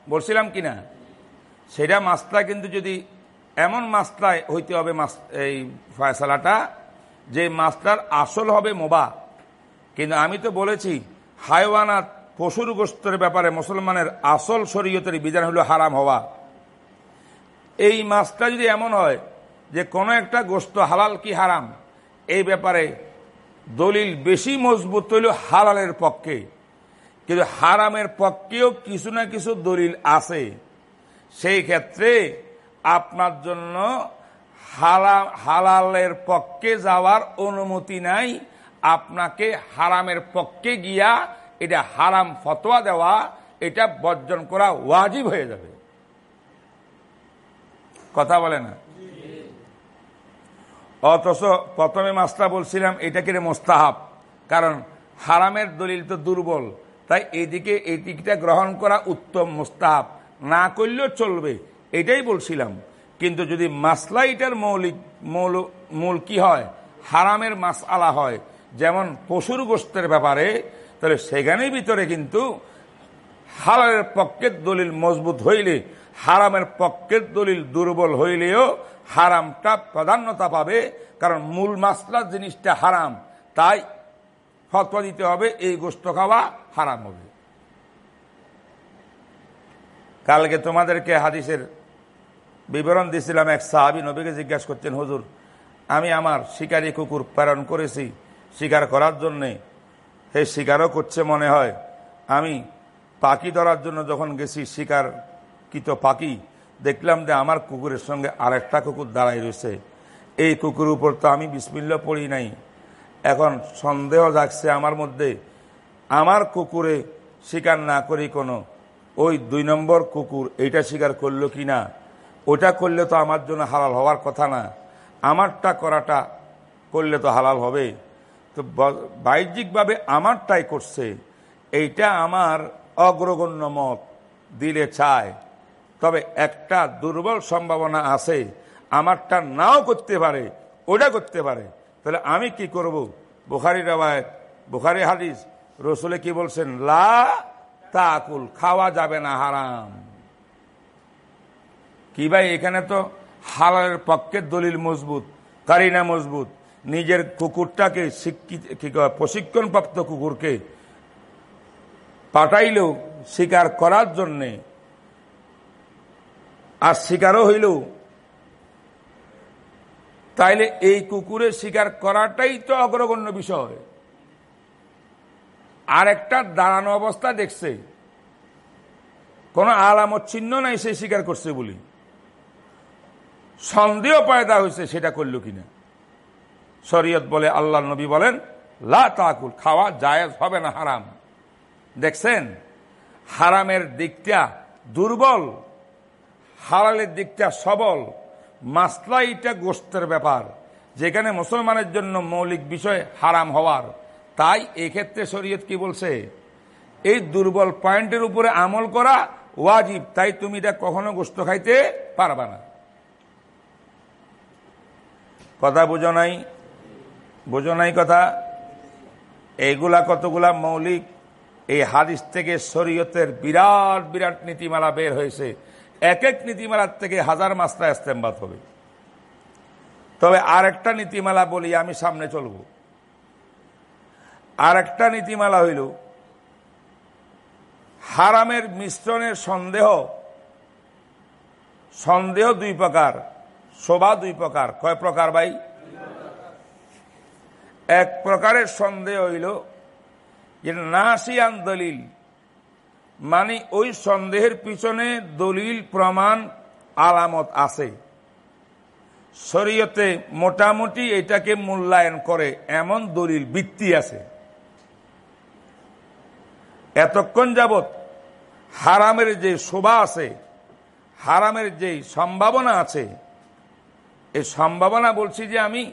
বলছিলাম কিনা? সেটা মাস্তা কিন্তু যদি, এমন মাস্তায় হইতে হবে এই ফয়সালাটা, যে মাস্টার আসল হবে মোবা। কিন্তু আমি তো বলেছি হাইওয়ানাত পশুর গোস্তের ব্যাপারে মুসলমানের আসল শরীয়তের বিধান হলো হারাম হওয়া। এই মাছটা যদি এমন হয় যে কোনো একটা গোস্ত হালাল কি হারাম, এই ব্যাপারে দলিল বেশি মজবুত হইল হালালের পক্ষে। কিন্তু হারামের পক্ষেও কিছু না কিছু দলিল আছে। সেই ক্ষেত্রে আপনার জন্য হালালের পক্ষে যাওয়ার অনুমতি নাই। আপনাকে হারামের পক্ষে গিয়া এটা হারাম ফতোয়া দেওয়া, এটা বর্জন করা ওয়াজিব হয়ে যাবে। কথা বলে না। অথচ প্রথমে মাস্তা বলছিলাম, এটা কিনে মোস্তাহাব? কারণ হারামের দলিল তো দুর্বল। তাই এদিকে এই দিকটা গ্রহণ করা উত্তম মোস্তাহাব। না করলেও চলবে, এটাই বলছিলাম। কিন্তু যদি মাসলা এটার মৌলিক, মৌল, মূল কি হয়? হারামের মাস আলা হয়। যেমন পশুর গোস্তের ব্যাপারে, তাহলে সেখানেই ভিতরে কিন্তু হালালের পক্ষের দলিল মজবুত হইলে, হারামের পক্ষের দলিল দুর্বল হইলেও হারামটা প্রাধান্যতা পাবে, কারণ মূল মাসলা জিনিসটা হারাম। তাই ফতোয়া দিতে হবে, এই গোস্ত খাওয়া হারাম হবে। কালকে তোমাদেরকে হাদিসের বিবরণ দিয়েছিলাম, এক সাহাবি নবীকে জিজ্ঞাসা করছেন হুজুর, আমি আমার শিকারী কুকুর প্রেরণ করেছি, শিকার করার জন্যে। হে শিকারও করছে মনে হয়। আমি পাখি ধরার জন্য যখন গেছি শিকার কিত পাখি দেখলাম যে আমার কুকুরের সঙ্গে আরেকটা কুকুর দাঁড়াই রয়েছে। এই কুকুরের উপর তো আমি বিসমিল্লা পড়ি নাই। এখন সন্দেহ জাগছে আমার মধ্যে, আমার কুকুরে শিকার না করি কোনো, ওই দুই নম্বর কুকুর এইটা শিকার করল কি না, ওটা করলে তো আমার জন্য হালাল হওয়ার কথা না, আমারটা করাটা করলে তো হালাল হবে। তো বাহ্যিকভাবে আমারটাই করছে, এইটা আমার অগ্রগণ্য মত দিলে চায়। তবে একটা দুর্বল সম্ভাবনা আছে। আমারটা নাও করতে পারে, ওটা করতে পারে। তাহলে আমি কি করব? বুখারি রাবায়ত বুখারি হাদিস, রসুলে কি বলছেন, লা তাকুল, খাওয়া যাবে না, হারাম। কি ভাই, এখানে তো হালালের পক্ষে দলিল মজবুত, কারিনা মজবুত। নিজের কুকুরটাকে শিক্ষিত প্রশিক্ষণপ্রাপ্ত কুকুরকে পাঠাইলেও শিকার করার জন্যে আর শিকারও হইল। তাইলে এই কুকুরের শিকার করাটাই তো অগ্রগণ্য বিষয়। আর একটা দাঁড়ানো অবস্থা দেখছে। কোন আলামত চিহ্ন নাই সে স্বীকার করছে বলি। সন্দেহ পায়দা হয়েছে সেটা করল কিনা। শরীয়ত বলে, আল্লাহ নবী বলেন, লা খাওয়া জায়েজ হবে না, হারাম। দেখছেন? হারামের দিকটা দুর্বল। হালালের দিকটা সবল, মাসলা এটা গোস্তের ব্যাপার, যেখানে মুসলমানের জন্য মৌলিক বিষয় হারাম হওয়ার। তাই এক্ষেত্রে শরীয়ত কি বলছে? এই দুর্বল পয়েন্টের উপরে আমল করা ওয়াজিব, তাই তুমি এটা কখনো গোস্ত খাইতে পারবা না। কথা বুঝো নাই? বুঝো নাই কথা? এইগুলা কতগুলা মৌলিক? এই হাদিস থেকে শরীয়তের বিরাট বিরাট নীতিমালা বের হয়েছে। এক এক নীতিমালার থেকে হাজার মাসটা ইস্তেমবাদ হবে। তবে আরেকটা নীতিমালা বলি, আমি সামনে চলব। আর একটা নীতিমালা হইল, হারামের মিশ্রণের সন্দেহ সন্দেহ দুই প্রকার, শোভা দুই প্রকার। কয় প্রকার ভাই? এক প্রকারের সন্দেহ হইল যে নাসিয়ান দলিল মানে ওই সন্দেহের পিছনে দলিল, প্রমাণ, আলামত আছে। শরীয়তে মোটামুটি এটাকে মূল্যায়ন করে, এমন দলিল বৃত্তি আছে। এতক্ষণ যাবৎ হারামের যে শোভা আছে, হারামের যে সম্ভাবনা আছে এই সম্ভাবনা বলছি যে আমি,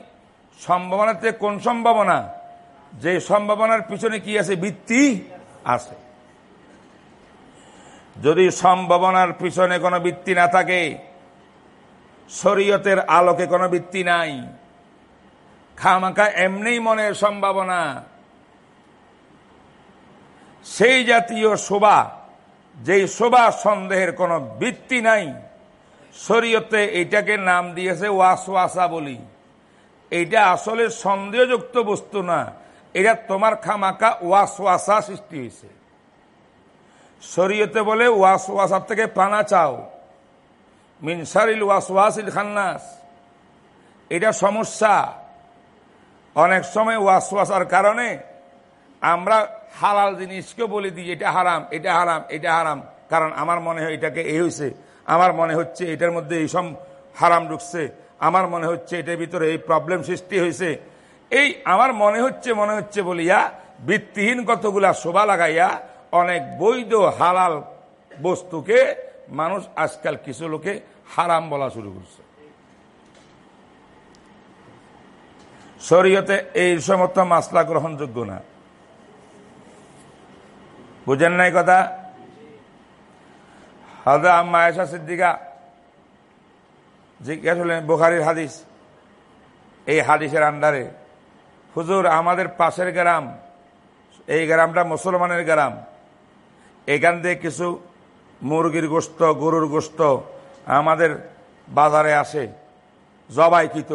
সম্ভাবনাতে কোন সম্ভাবনা? যে সম্ভাবনার পিছনে কি আছে? বৃত্তি আছে। যদি সম্ভাবনার পিছনে কোনো বৃত্তি না থাকে, শরীয়তের আলোকে কোনো বৃত্তি নাই। খামাখা এমনি মনের সম্ভাবনা। সেই জাতীয় শোভা, যেই শোভা সন্দেহের কোনো বৃত্তি নাই, শরীয়তে এইটাকে নাম দিয়েছে ওয়াসওয়াসা বলি। এইটা আসলে সন্দেহযুক্ত বস্তু না, এটা তোমার খামাকা ওয়াসওয়াসা সৃষ্টি হয়েছে। শরীয়তে বলে ওয়াসওয়াসার থেকে পানা চাও। মিনসারিল ওয়াসওয়াসিল খান্নাস। এটা সমস্যা। অনেক সময় ওয়াসওয়াসার কারণে আমরা হালাল জিনিসকে বলে দিই, এটা হারাম এটা হারাম এটা হারাম। কারণ আমার মনে হয় এটাকে এই হয়েছে আমার মনে হচ্ছে এটার মধ্যে এইসব হারাম ঢুকছে, আমার মনে হচ্ছে এটার ভিতরে এই প্রবলেম সৃষ্টি হয়েছে এই আমার মনে হচ্ছে মনে হচ্ছে বলিয়া বৃত্তিহীন কতগুলা শোভা লাগাইয়া অনেক বৈধ হালাল বস্তুকে মানুষ আজকাল কিছু লোকে হারাম বলা শুরু করছে। শরীয়তে এই সমস্ত মাসলা গ্রহণযোগ্য না। বুঝেন নাই কথা? হাজা আম্মা সিদ্দিকা জিজ্ঞাসা হলেন বোখারির হাদিস, এই হাদিসের আন্ডারে, হুজুর, আমাদের পাশের গ্রাম, এই গ্রামটা মুসলমানের গ্রাম। এখান থেকে কিছু মুরগির গোস্ত, গরুর গোস্ত আমাদের বাজারে আসে জবাই কিত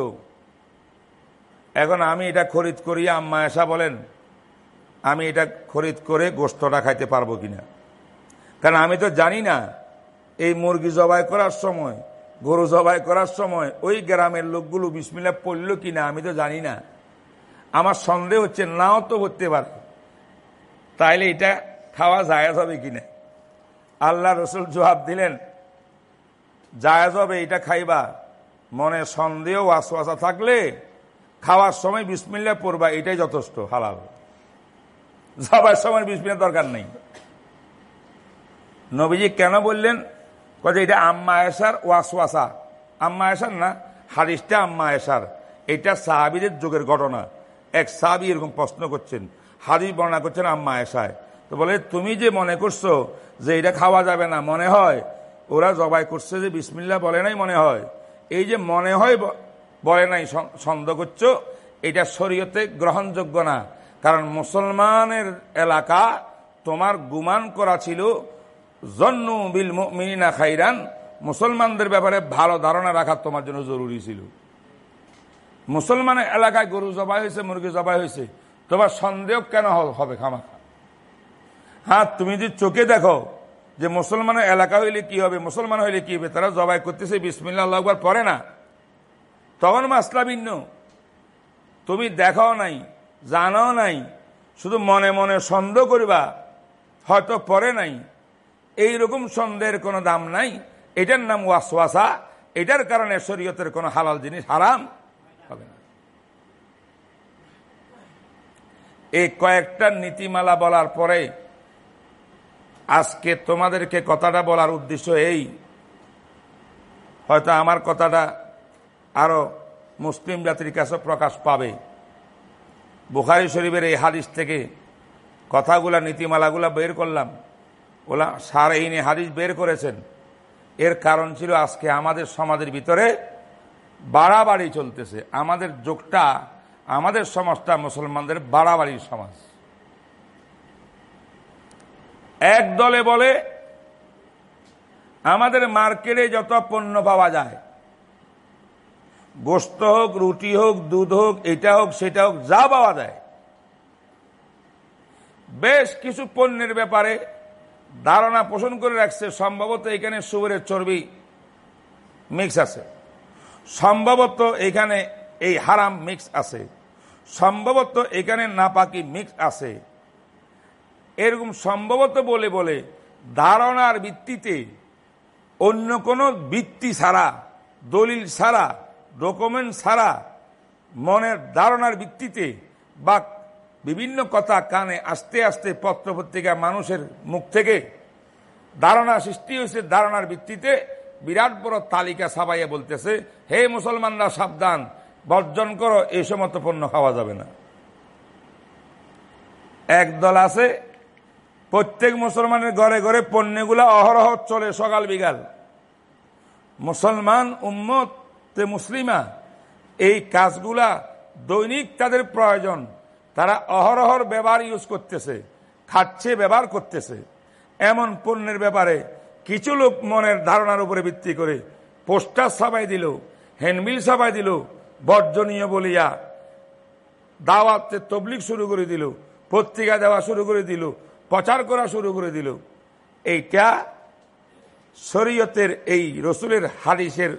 এখন আমি এটা খরিদ করি, আম্মা এসা বলেন, আমি এটা খরিদ করে গোস্তটা খাইতে পারব কিনা। কারণ আমি তো জানি না, এই মুরগি জবাই করার সময়, গরু জবাই করার সময় ওই গ্রামের লোকগুলো বিসমিল্লা পড়ল কিনা আমি তো জানি না। আমার সন্দেহ হচ্ছে, নাও তো হতে পারে। তাইলে এটা খাওয়া জায়াজ হবে কিনা। আল্লাহ রসুল জবাব দিলেন, জায়াজ হবে, এটা খাইবা। মনে সন্দেহ আশ্বাসা থাকলে খাওয়ার সময় বিসমিল্লা পড়বা, এটাই যথেষ্ট, হালাল। যাবার সময় বিসমিল্লা দরকার নেই। নবীজি কেন বললেন কথা এটা আম্মা এসার ওয়াসওয়াসা। আম্মা এসার না হারিসটা আম্মা এসার এটা সাহাবিদের যুগের ঘটনা। এক সাহাবি এরকম প্রশ্ন করছেন হারিস বর্ণনা করছেন আম্মা এসায় তো বলে, তুমি যে মনে করছ যে এটা খাওয়া যাবে না, মনে হয়? ওরা জবাই করছে যে, বিসমিল্লা বলে নাই মনে হয়। এই যে মনে হয় বলে নাই সন্দেহ করছ, এটা শরীয়তে গ্রহণযোগ্য না। কারণ মুসলমানের এলাকা তোমার গুমান করা ছিল, জন্নু বিল মিনা খাইরান। মুসলমানদের ব্যাপারে ভালো ধারণা রাখা তোমার জন্য জরুরি ছিল। মুসলমানের এলাকায় গরু জবাই হয়েছে, মুরগি জবাই হয়েছে, তোমার সন্দেহ কেন হবে খামাখা? হ্যাঁ তুমি যদি চোখে দেখো যে মুসলমানের এলাকা হইলে কি হবে, মুসলমান হইলে কি হবে, তারা জবাই করতেছে বিসমিল্লা একবার পরে না। তখন মাসলা ভিন্ন। তুমি দেখাও নাই, জানাও নাই, শুধু মনে মনে সন্দেহ করিবা, হয়তো পরে নাই। এই রকম সন্দেহের কোনো দাম নাই। এটার নাম ওয়াসওয়াসা। এটার কারণে শরীয়তের কোনো হালাল জিনিস হারাম হবে না। এই কয়েকটা নীতিমালা বলার পরে আজকে তোমাদেরকে কথাটা বলার উদ্দেশ্য এই। হয়তো আমার কথাটা আরও মুসলিম জাতির কাছে প্রকাশ পাবে। বুখারি শরীফের এই হাদিস থেকে কথাগুলা, নীতিমালাগুলা বের করলাম। ওলা সারাইনে হাদিস বের করেছেন। এর কারণ ছিল আজকে আমাদের সমাজের ভিতরে বাড়াবাড়ি চলতেছে। আমাদের যুগটা, আমাদের সমাজটা মুসলমানদের বাড়াবাড়ির সমাজ। এক দলে বলে, আমাদের মার্কেটে যত পণ্য পাওয়া যায়, গোস্ত হোক, রুটি হোক, দুধ হোক, এটা হোক, সেটা হোক, যা পাওয়া যায়, বেশ কিছু পণ্যের ব্যাপারে ধারণা পোষণ করে রাখছে। সম্ভবত এখানে সুবরের চর্বি মিক্স আছে। সম্ভবত এখানে এই হারাম মিক্স আছে। সম্ভবত এখানে নাপাকি মিক্স আছে। এরকম সম্ভবত বলে বলে ধারণার ভিত্তিতে অন্য কোনো ভিত্তি ছাড়া, দলিল ছাড়া, ডকুমেন্ট ছাড়া, মনের ধারণার ভিত্তিতে বা বিভিন্ন কথা কানে আস্তে আস্তে পত্র পত্রিকা মানুষের মুখ থেকে ধারণা সৃষ্টি হয়েছে, ধারণার ভিত্তিতে বিরাট বড় তালিকা সাবাইয়া বলতেছে, হে মুসলমানরা, সাবধান, বর্জন করো এই সমস্ত পণ্য খাওয়া যাবে না। একদল আছে প্রত্যেক মুসলমানের ঘরে ঘরে পণ্যগুলা অহরহ চলে সকাল বিকাল। মুসলমান উম্মত মুসলিমা, এই কাজগুলা দৈনিক তাদের প্রয়োজন। তারা অহরহর ব্যবহার ইউজ করতেছে, খাচ্ছে, ব্যবহার করতেছে। এমন পণ্যের ব্যাপারে কিছু লোক মনের ধারণার উপরে ভিত্তি করে পোস্টার সাবাই দিল হ্যান্ডমিল সাবাই দিল, বর্জনীয় বলিয়া দাওয়াতে তবলিক শুরু করে দিল, পত্রিকা দেওয়া শুরু করে দিল প্রচার করা শুরু করে দিল। এইটা শরীয়তের এই রসুলের হাদিসের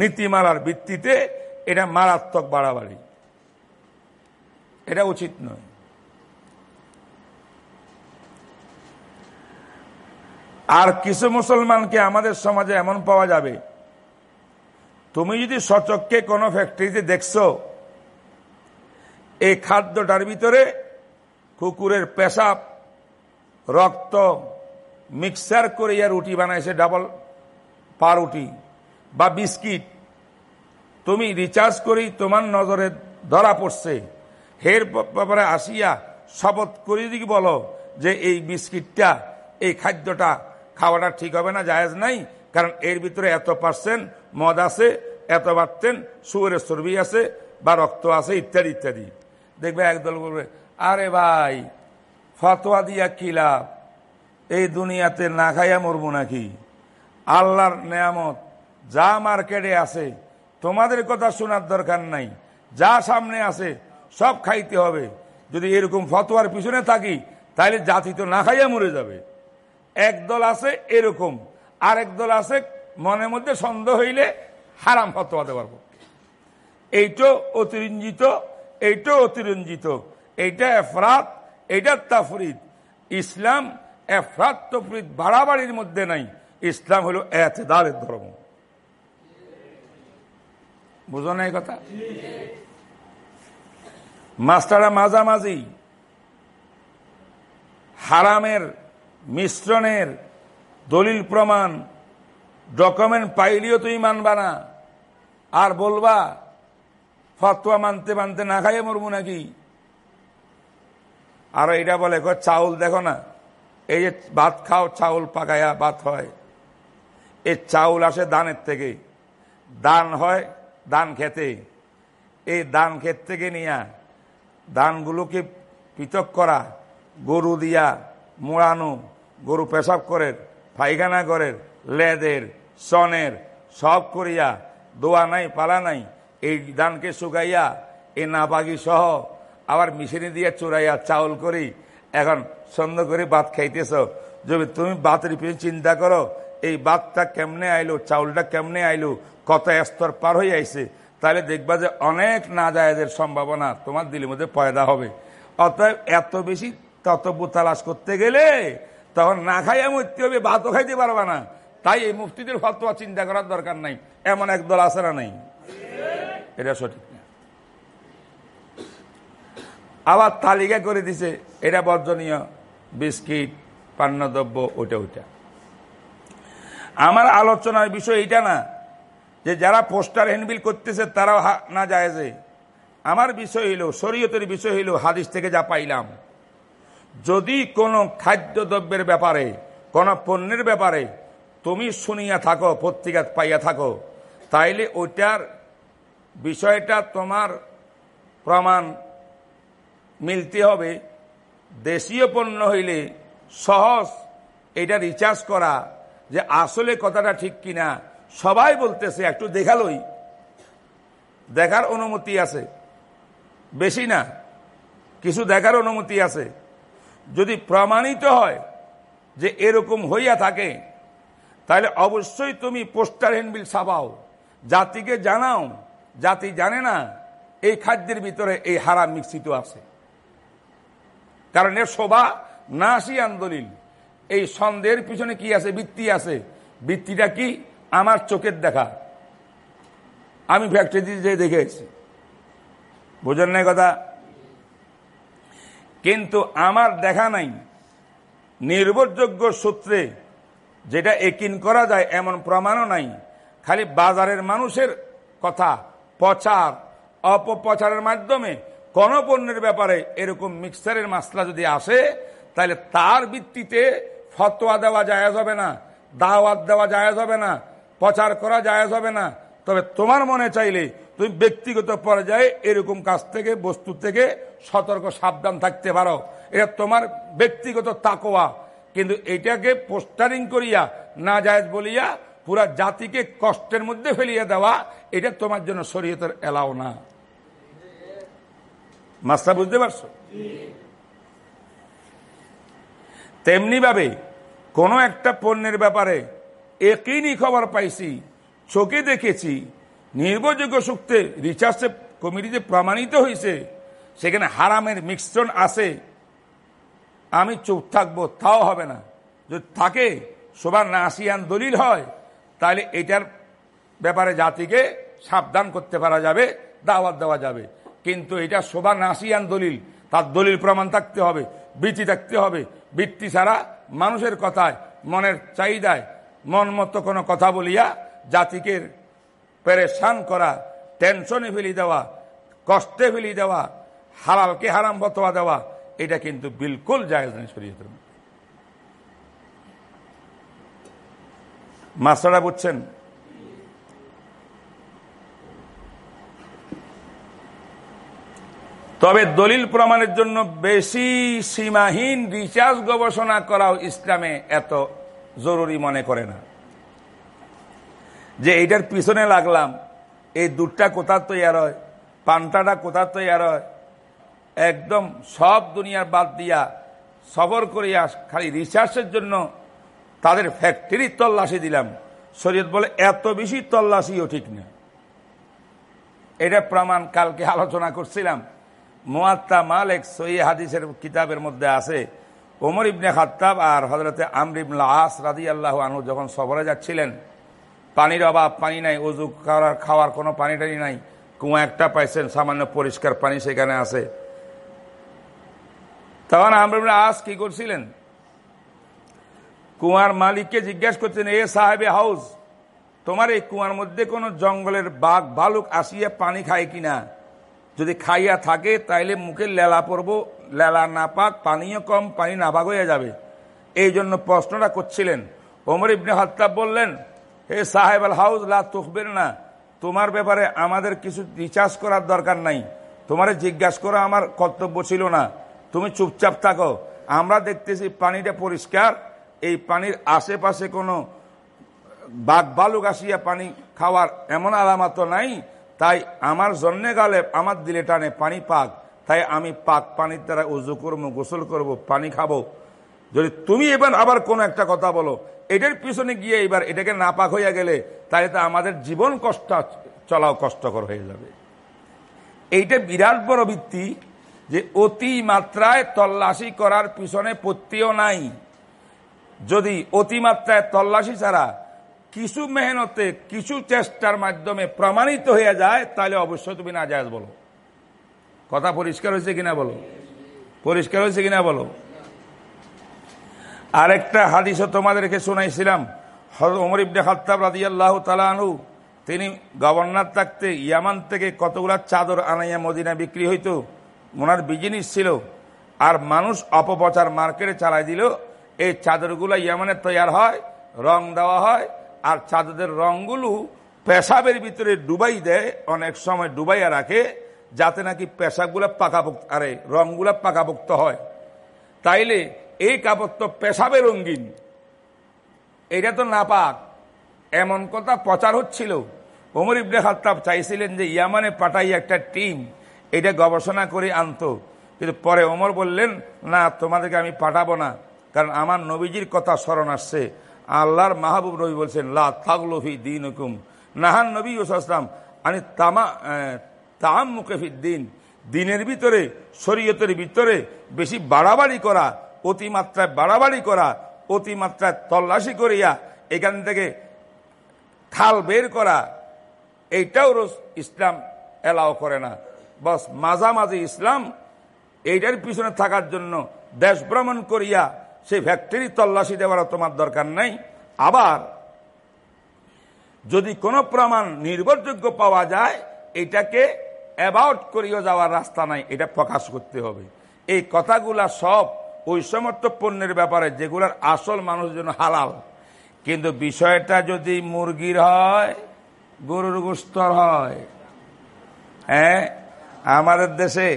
নীতিমালার ভিত্তিতে এটা মারাত্মক বাড়াবাড়ি। এটা উচিত নয়। আর কিছু মুসলমানকে আমাদের সমাজে এমন পাওয়া যাবে, তুমি যদি সচককে কোনো ফ্যাক্টরিতে দেখছ, এই খাদ্যটার ভিতরে কুকুরের পেশাব রক্ত মিক্সার করে ইয়া রুটি বানাইছে ডাবল পাউরুটি বা বিস্কিট। তুমি রিচার্জ করি, তোমার নজরে ধরা পড়ছে। হের ব্যাপারে আসিয়া শপথ করে দিকে বলো যে এই বিস্কিটটা, এই খাদ্যটা খাওয়াটা ঠিক হবে না, জায়েজ নাই, কারণ এর ভিতরে এত পার্সেন্ট মদ আছে, এত পার্সেন্ট সুরের চর্বি আছে বা রক্ত আছে, ইত্যাদি ইত্যাদি। দেখবে একদল বলবে, আরে ভাই ফতোয়া দিয়া কি লাভ? এই দুনিয়াতে না খাইয়া মরবো নাকি? আল্লাহর নেয়ামত যা মার্কেটে আছে, তোমাদের কথা শোনার দরকার নাই। যা সামনে আছে, সব খাইতে হবে। যদি এরকম ফতোয়ার পিছনে থাকি তাহলে জাতি তো না খাইয়া মরে যাবে। একদল আছে এরকম আর দল আছে মনের মধ্যে সন্দেহ হইলে হারাম ফতোয়া দেওয়ার পক্ষে। এইটো অতিরঞ্জিত এইটো অতিরঞ্জিত, এইটা এফরাত এইটা তাফরিদ। ইসলাম এফরাত তফরিদ বাড়াবাড়ির মধ্যে নাই। ইসলাম হলো এতেদারের ধর্ম। বুঝো না কথা? মাস্টারা মাঝামাঝি, হারামের মিশ্রণের দলিল প্রমাণ, ডকুমেন্ট পাইলেও তুই মানবা না। আর বলবা, ফতোয়া মানতে মানতে না খাইয়ে মরবো নাকি? আর এটা বলে চাউল দেখো না, এই যে ভাত খাও, চাউল পাকায়া ভাত হয়। এই চাউল আসে দানের থেকে। দান হয় দান খেতে। এই দান ক্ষেত থেকে নিয়া দানগুলোকে পৃথক করা, গরু দিয়া মোড়ানো, গরু পেশাব করে পায়খানা করে লেদের, সনের, সব করিয়া, দোয়া নাই, পালা নাই, এই ধানকে শুকাইয়া এই নাপাগি সহ আবার মিশিনি দিয়ে চোরাইয়া চাউল করি, এখন সন্দেহ করে ভাত খাইতেছ। যদি তুমি ভাতের পিছনে চিন্তা করো, এই ভাতটা কেমনে আইলো, চাউলটা কেমনে আইলো, কত স্তর পার হয়ে আইছে, তাহলে দেখবা যে অনেক না জায়েজের সম্ভাবনা তোমার দিলের মধ্যে পয়দা হবে। অতএব এত বেশি ততব্য তালাশ করতে গেলে তখন না খাইয়া মরতে হবে, ভাতও খাইতে পারবা না। তাই এই মুফতিদের ফতোয়া চিন্তা করার দরকার নাই, এমন একদল আছে না নাই? এটা সঠিক। আবার তালিকা করে দিছে, এটা বর্জনীয়। বিস্কিট, পান্নদ্রব্য, ওইটা ওইটা। আমার আলোচনার বিষয় এটা না, যে যারা পোস্টার হ্যান্ডবিল করতেছে, তারাও না যায়জে আমার বিষয় হইল, শরীয়তের বিষয় হইল, হাদিস থেকে যা পাইলাম। যদি কোনো খাদ্যদ্রব্যের ব্যাপারে, কোনো পণ্যের ব্যাপারে তুমি শুনিয়া থাকো, পত্রিকা পাইয়া থাকো, তাইলে ওইটার বিষয়টা তোমার প্রমাণ মিলতে হবে। দেশীয় পণ্য হইলে সহজ এটা রিচার্জ করা যে আসলে কথাটা ঠিক কিনা, সবাই বলতেছে, একটু দেখালই। দেখার অনুমতি আছে। বেশি না, কিছু দেখার অনুমতি আছে। যদি প্রমাণিত হয় যে এরকম হইয়া থাকে, তাহলে অবশ্যই তুমি পোস্টার হ্যান্ডবিল ছাপাও। জাতিকে জানাও, জাতি জানে না, এই খাদ্যের ভিতরে এই হারাম মিশ্রিত আছে। কারণ এর শোভা না আসি আন্দোলিন। এই সন্দেহের পিছনে কি আছে? বৃত্তি আছে। বৃত্তিটা কি? আমার চোখের দেখা। আমি ফ্যাক্টরি যে দেখে এসেছি। বোঝেন নাই কথা? কিন্তু আমার দেখা নাই। নির্ভরযোগ্য সূত্রে যেটা একিন করা যায় এমন প্রমাণও নাই। খালি বাজারের মানুষের কথা, প্রচার, অপপ্রচারের মাধ্যমে কোন পণ্যের ব্যাপারে এরকম মিক্সারের মাসলা যদি আসে, তাহলে তার ভিত্তিতে ফতোয়া দেওয়া যায় হবে না, দাওয়াত দেওয়া যায় হবে না, প্রচার করা যায় হবে না। তবে তোমার মনে চাইলে তুমি ব্যক্তিগত পর্যায়ে এরকম কাজ থেকে, বস্তু থেকে সতর্ক, সাবধান থাকতে পারো। এটা তোমার ব্যক্তিগত তাকোয়া কিন্তু এটাকে পোস্টারিং করিয়া, না যায় বলিয়া পুরা জাতিকে কষ্টের মধ্যে ফেলিয়ে দেওয়া, এটা তোমার জন্য শরীয়তের এলাও না। মাস্টার, বুঝতে পারছ? তেমনি ভাবে কোনো একটা পণ্যের ব্যাপারে একই খবর পাইছি, চোখে দেখেছি, নির্ভরযোগ্য সূত্রে রিচার্জে কমিটিতে প্রমাণিত হয়েছে সেখানে হারামের মিশ্রণ আছে, আমি চুপ থাকব, তাও হবে না। যদি থাকে, সবার নাসিয়ান দলিল হয়, তাহলে এটার ব্যাপারে জাতিকে সাবধান করতে পারা যাবে, দাওয়াত দেওয়া যাবে। কিন্তু এটা শোভা নাসিয়ান দলিল। তার দলিল প্রমাণ থাকতে হবে বৃত্তি থাকতে হবে। বৃত্তি ছাড়া মানুষের কথায়, মনের চাহিদায়, মন মতো কোনো কথা বলিয়া জাতিকে পেরেশান করা, টেনশনে ফেলি দেওয়া, কষ্টে ফেলি দেওয়া হারালকে হারাম বতোয়া দেওয়া, এটা কিন্তু বিলকুল জায়জ নেই শরীয়তের মাস্টাররা বুঝছেন? তবে দলিল প্রমাণের জন্য বেশি সীমাহীন রিচার্জ গবেষণা করাও ইসলামে এত জরুরি মনে করে না। যে এইটার পিছনে লাগলাম, এই দুধটা কোথার তৈয়ার হয়, পান্তাটা কোথার তৈয়ার হয়, একদম সব দুনিয়ার বাদ দিয়া সফর করিয়া খালি রিসার্চের জন্য তাদের ফ্যাক্টরির তল্লাশি দিলাম। শরীয়ত বলে এত বেশি তল্লাশিও ঠিক না। এটা প্রমাণ কালকে আলোচনা করছিলাম। মোয়াত্তা মালেক সই হাদিসের কিতাবের মধ্যে আছে, ওমর ইবনে খাত্তাব আর হজরতে আমর ইবনে আস রাদি আল্লাহ আনু যখন সফরে যাচ্ছিলেন, পানির অভাব, পানি নাই উজু করার, খাওয়ার কোনো পানি টানি নাই, কুয়া একটা পাইছেন, সামান্য পরিষ্কার পানি সেখানে আছে। তখন আমর ইবনে আস কি করছিলেন? কুয়ার মালিককে জিজ্ঞাসা করছেন, এ সাহেবে হাউস, তোমার এই কুয়ার মধ্যে কোনো জঙ্গলের বাঘ, ভালুক আসিয়া পানি খায় কিনা? যদি খাইয়া থাকে, তাইলে মুখে লেলা পড়ব, লেলা না পাক পানিও কম, পানি নাপাক হয়ে যাবে। এই জন্য প্রশ্নটা করছিলেন। ওমর ইবনে হত্তা বললেন, হে সাহেব আল হাউস লা তুখবের না। তোমার ব্যাপারে আমাদের কিছু রিচার্জ করার দরকার নাই। তোমার জিজ্ঞাসা করা আমার কর্তব্য ছিল না। তুমি চুপচাপ থাকো। আমরা দেখতেছি পানিটা পরিষ্কার। এই পানির আশেপাশে কোনো বাঘ বালুক আসিয়া পানি খাওয়ার এমন আলামত নাই। তাই আমার জন্যে গালে আমার দিলে টানে পানি পাক। তাই আমি পাক পানির দ্বারা উজু করব, গোসল করব, পানি খাব। যদি তুমি এবার আবার কোনো একটা কথা বলো এটার পিছনে গিয়ে এবার এটাকে নাপাক হইয়া গেলে, তাহলে তো আমাদের জীবন কষ্ট, চলাও কষ্টকর হয়ে যাবে। এইটা বিরাট বড় ভিত্তি যে অতি মাত্রায় তল্লাশি করার পিছনে পত্তিও নাই। যদি অতিমাত্রায় তল্লাশি ছাড়া কিছু মেহনতে, কিছু চেষ্টার মাধ্যমে প্রমাণিত হয়ে যায়, তাহলে অবশ্যই তুমি না যায় বলো। কথা পরিষ্কার হয়েছে কিনা বলো? পরিষ্কার হয়েছে কিনা বলো? আরেকটা হাদিসও তোমাদেরকে শোনাইছিলাম। ওমর ইবনে খাত্তাব রাজি আল্লাহ তিনি গভর্নর থাকতে ইয়ামান থেকে কতগুলা চাদর আনাইয়া মদিনা বিক্রি হইতো, ওনার বিজিনিস ছিল। আর মানুষ অপপ্রচার মার্কেটে চালাই দিল, এই চাদরগুলো ইয়ামানে তৈয়ার হয়, রং দেওয়া হয় আর চাদরের রংগুলো পেশাবের ভিতরে ডুবাই দেয়, অনেক সময় ডুবাইয়া রাখে, যাতে নাকি পেশাবগুলো পাকাপোক্ত, আরে, রংগুলো পাকাপোক্ত হয়। তাইলে এই কাপড় তো পেশাবে রঙ্গিন এটা তো নাপাক। এমন কথা প্রচার হচ্ছিল। ওমর ইবনে খাত্তাব চাইছিলেন যে ইয়ামানে পাঠাই একটা টিম, এটা গবেষণা করে আনতো। কিন্তু পরে ওমর বললেন, না, তোমাদেরকে আমি পাঠাবো না, কারণ আমার নবীজির কথা স্মরণ আসছে। আল্লাহর মাহবুব নবী বলছেন, লা দিন হুকুম নাহান নবী ওসালাম আমি তামা তাম মুখেফি দিন। দিনের ভিতরে, শরীয়তের ভিতরে বেশি বাড়াবাড়ি করা, অতিমাত্রায় বাড়াবাড়ি করা, অতিমাত্রায় তল্লাশি করিয়া এখান থেকে খাল বের করা, এইটাও রোজ ইসলাম এলাও করে না। বস মাঝামাঝি ইসলাম, এইটার পিছনে থাকার জন্য দেশ ভ্রমণ করিয়া সেই ফ্যাক্টরি তল্লাশি দেওয়ার তোমার দরকার নাই। আবার, যদি কোনো প্রমাণ নির্ভরযোগ্য পাওয়া যায়, এটাকে অ্যাবাউট করিয়ে যাওয়ার রাস্তা নাই, এটা প্রকাশ করতে হবে। এই কথাগুলা সব ওই সমস্ত পণ্যের ব্যাপারে, যেগুলার আসল মানুষের জন্য হালাল। কিন্তু বিষয়টা যদি মুরগির হয়, গরুর গোস্তর হয় হ্যাঁ আমাদের দেশে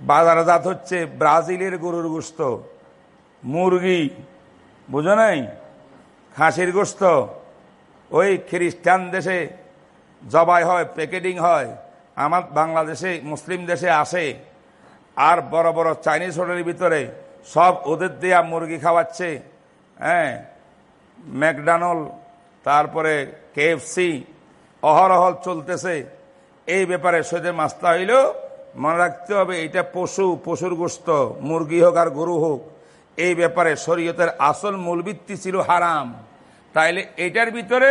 বাজারজাত হচ্ছে ব্রাজিলের গরুর গোস্ত। মুরগি, বুঝো নাই? খাসির গোস্ত। ওই খ্রিস্টান দেশে জবাই হয়, প্যাকেটিং হয়। আমার বাংলাদেশে, মুসলিম দেশে আসে। আর বড় বড় চাইনিজ হোটেলের ভিতরে সব ওদের দেয়া মুরগি খাওয়াচ্ছে। হ্যাঁ ম্যাকডানল তারপরে কেএফসি অহরহল চলতেছে। এই ব্যাপারে সৈদের মাস্তা হইল মনে রাখতে হবে, এটা পশু, পশুর গোস্ত, মুরগি হোক আর গরু হোক। এই ব্যাপারে শরীয়তের আসল মূলভিত্তি ছিল হারাম। তাইলে এটার ভিতরে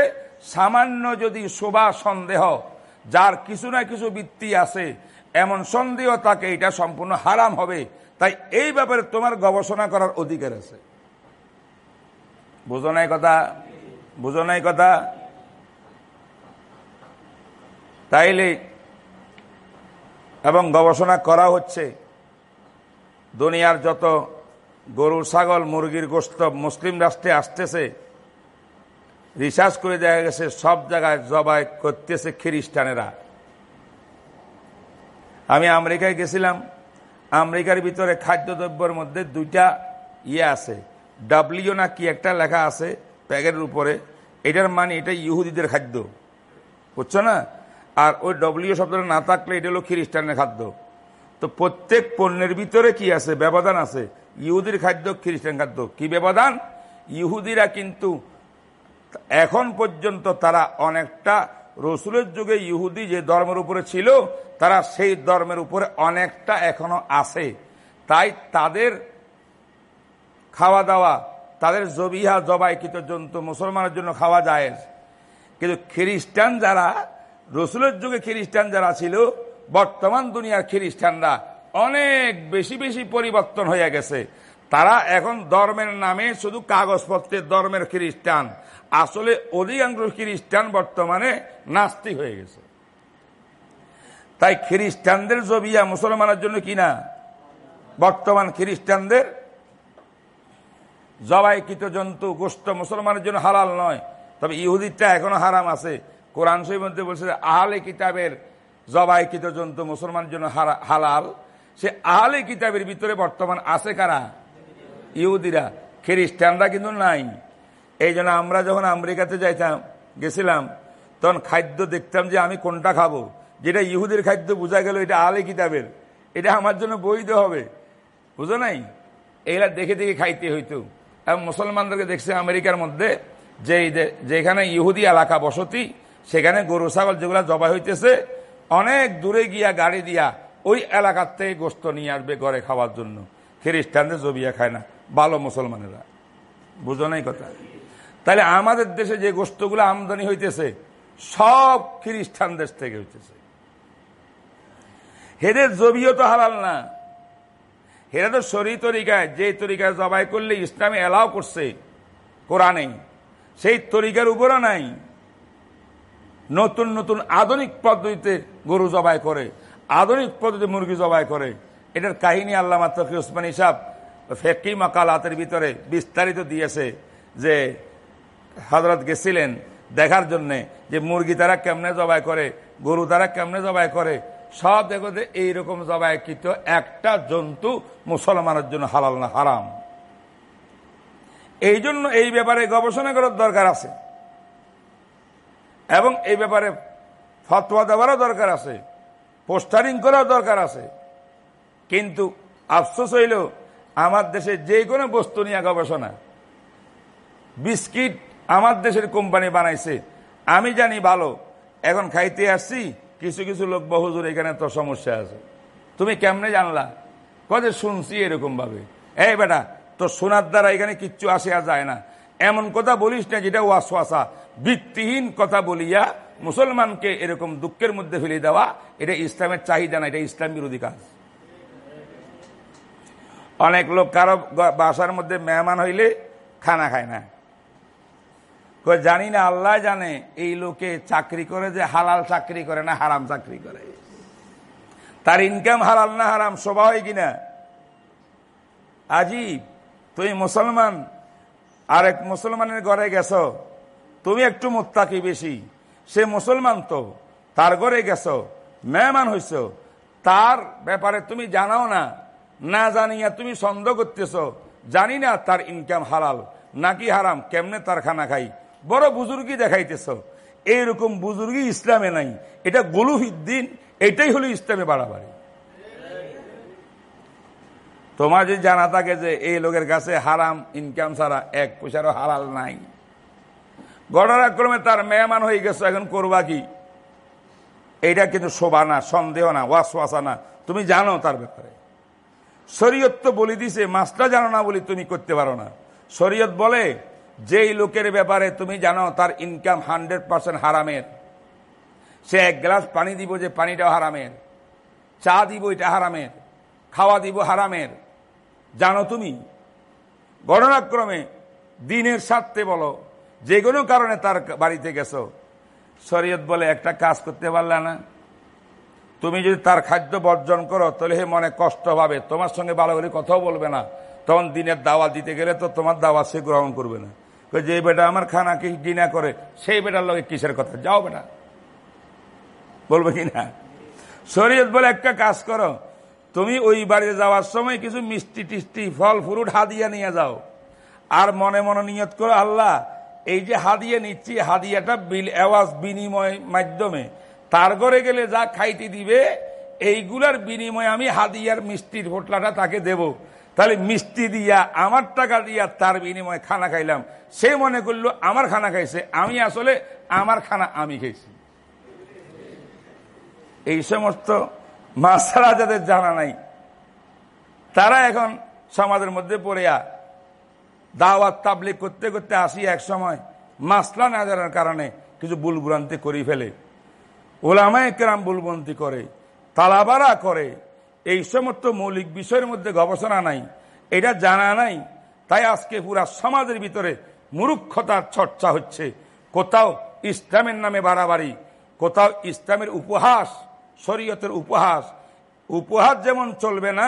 সামান্য যদি শোভা সন্দেহ, যার কিছু না কিছু বৃত্তি আছে, এমন সন্দেহ তাকে এটা সম্পূর্ণ হারাম হবে। তাই এই ব্যাপারে তোমার গবেষণা করার অধিকার আছে। বুঝো নাই কথা? বুঝো নাই কথা? তাইলে এবং গবেষণা করা হচ্ছে, দুনিয়ার যত গরু ছাগল, মুরগির গোস্ত মুসলিম রাষ্ট্রে আসতেছে, রিসার্চ করে দেখা গেছে সব জায়গায় জবাই করতেছে খ্রিস্টানেরা। আমি আমেরিকায় গেছিলাম, আমেরিকার ভিতরে খাদ্যদ্রব্যের মধ্যে দুইটা ইয়ে আছে ডাব্লিউ না কি একটা লেখা আছে প্যাকেটের উপরে, এটার মানে এটা ইহুদিদের খাদ্য। বুঝছ না? আর ওই ডব্লিউ শব্দটা না থাকলে এটা হলো খ্রিস্টানের খাদ্য। তো প্রত্যেক পণ্যের ভিতরে কি আছে? ব্যবধান আছে। ইহুদির খাদ্য, খ্রিস্টান খাদ্য। কি ব্যবধান? ইহুদিরা কিন্তু এখন পর্যন্ত তারা অনেকটা রসুলের যুগে ইহুদি যে ধর্মের উপরে ছিল, তারা সেই ধর্মের উপরে অনেকটা এখনও আছে। তাই তাদের খাওয়া দাওয়া তাদের জবিহা জবাই জবাইকৃত জন্তু মুসলমানের জন্য খাওয়া যায় কিন্তু খ্রিস্টান যারা, রসুলের যুগে খ্রিস্টান যারা ছিল, বর্তমান দুনিয়ার খ্রিস্টানরা অনেক বেশি বেশি পরিবর্তন হয়ে গেছে। তারা এখন ধর্মের নামে শুধু কাগজপত্রের ধর্মের খ্রিস্টান। আসলে অধিকাংশ খ্রিস্টান বর্তমানে নাস্তিক হয়ে গেছে। তাই খ্রিস্টানদের জবিয়া মুসলমানের জন্য কিনা বর্তমান খ্রিস্টানদের জবাইকৃত জন্তু গোষ্ঠ মুসলমানের জন্য হালাল নয়। তবে ইহুদিরটা এখনও হারাম আছে। কোরআন শরীর মধ্যে বলছে আহলে কিতাবের জবাইকৃত জন্তু মুসলমানের জন্য হালাল। সে আহলে কিতাবের ভিতরে বর্তমান আছে কারা? ইহুদিরা। খ্রিস্টানরা কিন্তু নাই। এই জন্য আমরা যখন আমেরিকাতে যাইতাম, গেছিলাম, তখন খাদ্য দেখতাম যে আমি কোনটা খাব। যেটা ইহুদের খাদ্য বোঝা গেল এটা আলে কিতাবের। এটা আমার জন্য বৈধ হবে। বুঝো নাই? এগুলা দেখে দেখে খাইতে হইতো। এবং মুসলমানদেরকে দেখছে আমেরিকার মধ্যে যে যেখানে ইহুদি এলাকা বসতি, সেখানে গরু, ছাগল যেগুলা জবাই হইতেছে, অনেক দূরে গিয়া গাড়ি দিয়া ওই এলাকার থেকে গোস্ত নিয়ে আসবে ঘরে খাওয়ার জন্য। খ্রিস্টানদের জবিয়া খায় না। ভালো মুসলমানেরা। বুঝো নাই কথা? তাহলে আমাদের দেশে যে গোস্তগুলো আমদানি হইতেছে, সব খ্রিস্টান দেশ থেকে হইতেছে। হেদের জবিও তো হালাল না। হেরা তো সরি তরিকায়, যে তরিকায় জবাই করলে ইসলামে এলাও করছে কোরআনে সেই তরিকার উপরও নাই। নতুন নতুন আধুনিক পদ্ধতিতে গরু জবাই করে। আধুনিক পদ্ধতিতে মুরগি জবাই করে। এটার কাহিনী আল্লাহ তকি ওসমান হিসাব ফেকি মাকালাতের ভিতরে বিস্তারিত দিয়েছে যে হজরত গেছিলেন দেখার জন্যে যে মুরগি তারা কেমনে জবাই করে, গরু তারা কেমনে জবাই করে, সব দেখো যে এইরকম জবাই কিন্তু একটা জন্তু মুসলমানের জন্য হালাল না হারাম। এই জন্য এই ব্যাপারে গবেষণা করার দরকার আছে। এবং এই ব্যাপারে ফতোয়া দেওয়ারও দরকার আছে। পোস্টারিং করার দরকার আছে। কিন্তু আফসোস হইল, আমার দেশে যে কোনো বস্তু নিয়ে গবেষণা। বিস্কিট আমার দেশের কোম্পানি বানাইছে। আমি জানি ভালো, এখন খাইতে আসছি, কিছু কিছু লোক বহুজুর এখানে তো সমস্যা আছে। তুমি কেমনে জানলা? কদে শুনছি এরকম ভাবে এই বেটা তো শোনার দ্বারা এখানে কিচ্ছু আসে আর যায় না। এমন কথা বলিস না যেটা ওয়াসওয়াসা, ভিত্তিহীন কথা বলিয়া মুসলমানকে এরকম দুঃখের মধ্যে ফেলে দেওয়া, এটা ইসলামের চাহিদা না, এটা ইসলাম বিরোধী কাজ। অনেক লোক কারও বাসার মধ্যে মেহমান হইলে খানা খায় না। জানি না, আল্লাহ জানে এই লোকে চাকরি করে যে হালাল চাকরি করে না হারাম চাকরি করে। তার ইনকাম হালাল না হারাম, শোভা হয় কিনা? আজীব, তুমি মুসলমান, আরেক মুসলমানের ঘরে গেছ, তুমি একটু মোত্তাকি বেশি। সে মুসলমান তো, তার ঘরে গেছ, মেহমান হইছ। তার ব্যাপারে তুমি জানাও না না জানিয়া তুমি সন্দেহ করতেছ। জানি না তার ইনকাম হালাল, নাকি হারাম, কেমনে তার খানা খাই। বড় বুজুর্গি দেখাইতেছ। এইরকম বুজুর্গি ইসলামে নাই। এটা গুলুহিদ্দিন এটাই হলো ইসলামে বাড়াবাড়ি। তোমার যদি জানা থাকে যে এই লোকের কাছে হারাম ইনকাম ছাড়া এক পয়সারও হালাল নাই। গণনাক্রমে তার মেহমান হয়ে গেছে, এখন করবা কি? এইটা কিন্তু শোভা না, সন্দেহ না, ওয়াসওয়াসা না। তুমি জানো তার ব্যাপারে। শরীয়ত তো বলি দিছে মাছটা জানো না বলি তুমি করতে পারো না। শরীয়ত বলে, যেই লোকের ব্যাপারে তুমি জানো, তার ইনকাম হান্ড্রেড পার্সেন্ট হারামের। সে এক গ্লাস পানি দিব যে পানিটাও হারামের। চা দিব এটা হারামের। খাওয়া দিব হারামের। জানো তুমি? গণনাক্রমে দিনের স্বার্থে বলো যে কোনো কারণে তার বাড়িতে গেছো। শরীয়ত বলে একটা কাজ করতে পারলে না। তুমি যদি তার খাদ্য বর্জন করো, তাহলে হে মনে কষ্ট পাবে। তোমার সঙ্গে ভালো করে কথাও বলবে না। তখন দিনের দাওয়া দিতে গেলে তো তোমার দাওয়া সে গ্রহণ করবে না। যে বেটা আমার খানা কি গিনা করে, সেই বেটার লোক কিসের কথা? যাও বেটা। বলবে কি না? শরীয়ত বলে একটা কাজ করো, তুমি ওই বাড়িতে যাওয়ার সময় কিছু মিষ্টি টিষ্টি, ফল, ফুরুট হাদিয়া নিয়ে যাও। আর মনে মনে নিয়ত করো, আল্লাহ এই যে হাদিয়া নিচ্ছি, হাদিয়াটা বিল আওয়াজ বিনিময় মাধ্যমে। তার ঘরে গেলে যা খাইতে দিবে, এইগুলার বিনিময়ে আমি হাদিয়ার মিষ্টির হোটলাটা তাকে দেব। তাহলে মিষ্টি দিয়া, আমার টাকা দিয়া তার বিনিময়ে খানা খাইলাম। সে মনে করল, আমার খানা খাইছে, আমি আসলে আমার খানা আমি খাইছি। এই সমস্ত মাসারা যাদের জানা নাই। তারা এখন সমাজের মধ্যে পড়িয়া দাওয়াত তাবলিক করতে করতে আসি এক সময়। মাসলা না জানার কারণে কিছু ভুলভ্রান্তি করি ফেলে। ওলামায় কেরাম ভুলভ্রান্তি করে, তালাবারা করে। এই সমস্ত মৌলিক বিষয়ের মধ্যে গবেষণা নাই, এটা জানা নাই। তাই আজকে পুরা সমাজের ভিতরে মুরুক্ষতার চর্চা হচ্ছে। কোথাও ইসলামের নামে বাড়াবাড়ি, কোথাও ইসলামের উপহাস, শরীয়তের উপহাস। উপহাস যেমন চলবে না,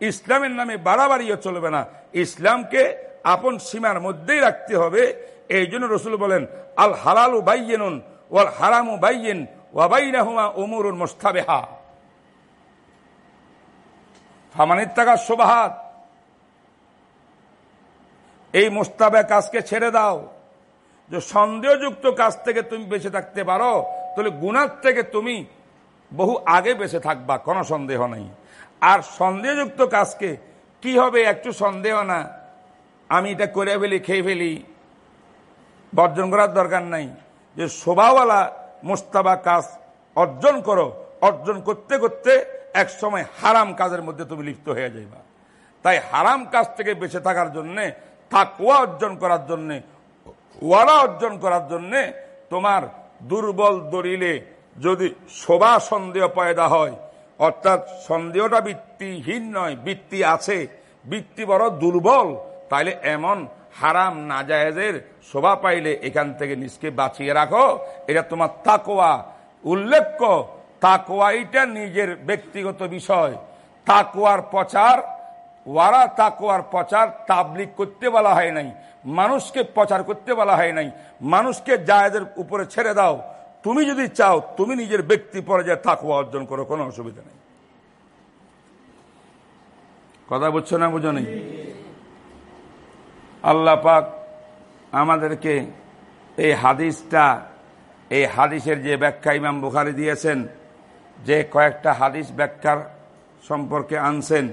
ইসলামের নামে বাড়াবাড়িও চলবে না। ইসলামকে আপন সীমার মধ্যেই রাখতে হবে। এই জন্য রসুল বলেন, আল হালালু বাইয়েনুন ওয়াল হারামু বাইয়েন ওয়াবাইনাহুমা উমরুন মোস্তাবেহা। ফামানির টাকা শোভাহাত এই মোস্তাবে কাজকে ছেড়ে দাও। যে সন্দেহযুক্ত কাজ থেকে তুমি বেঁচে থাকতে পারো, তাহলে গুণার থেকে তুমি বহু আগে বেঁচে থাকবা, কোনো সন্দেহ নেই। আর সন্দেহযুক্ত কাজকে কি হবে একটু সন্দেহ না। আমি এটা করে ফেলি, খেয়ে ফেলি। বর্জন করার দরকার নাই। যে শোভাওয়ালা মোস্তাবা কাজ অর্জন করো, অর্জন করতে করতে এক সময় হারাম কাজের মধ্যে তুমি লিপ্ত হয়ে যাইবা। তাই হারাম কাজ থেকে বেঁচে থাকার জন্যে তাকুয়া অর্জন করার জন্যে ওয়ারা অর্জন করার জন্যে তোমার দুর্বল দরিলে যদি শোভা সন্দেহ পয়দা হয়, অর্থাৎ সন্দেহটা বৃত্তিহীন নয়, বৃত্তি আছে, বৃত্তি বড় দুর্বল তাইলে এমন হারাম, নাজায়েজের শোভা পাইলে এখান থেকে নিজকে বাঁচিয়ে রাখো। এটা তোমার তাকোয়া উল্লেখ্য তাকোয়া এটা নিজের ব্যক্তিগত বিষয়। তাকোয়ার প্রচার, ওয়ারা তাকোয়ার প্রচার তাবলিক করতে বলা হয় নাই, মানুষকে প্রচার করতে বলা হয় নাই। মানুষকে জায়েদের উপরে ছেড়ে দাও। তুমি যদি চাও, তুমি নিজের ব্যক্তি পর্যায়ে তাকুয়া অর্জন করো, কোনো অসুবিধা নেই। কথা বুঝছ না বুঝো নেই? আল্লাহ পাক আমাদেরকে এই হাদিসটা, এই হাদিসের যে ব্যাখ্যা ইমাম বুখারি দিয়েছেন, যে কয়েকটা হাদিস ব্যাখ্যার সম্পর্কে আনছেন,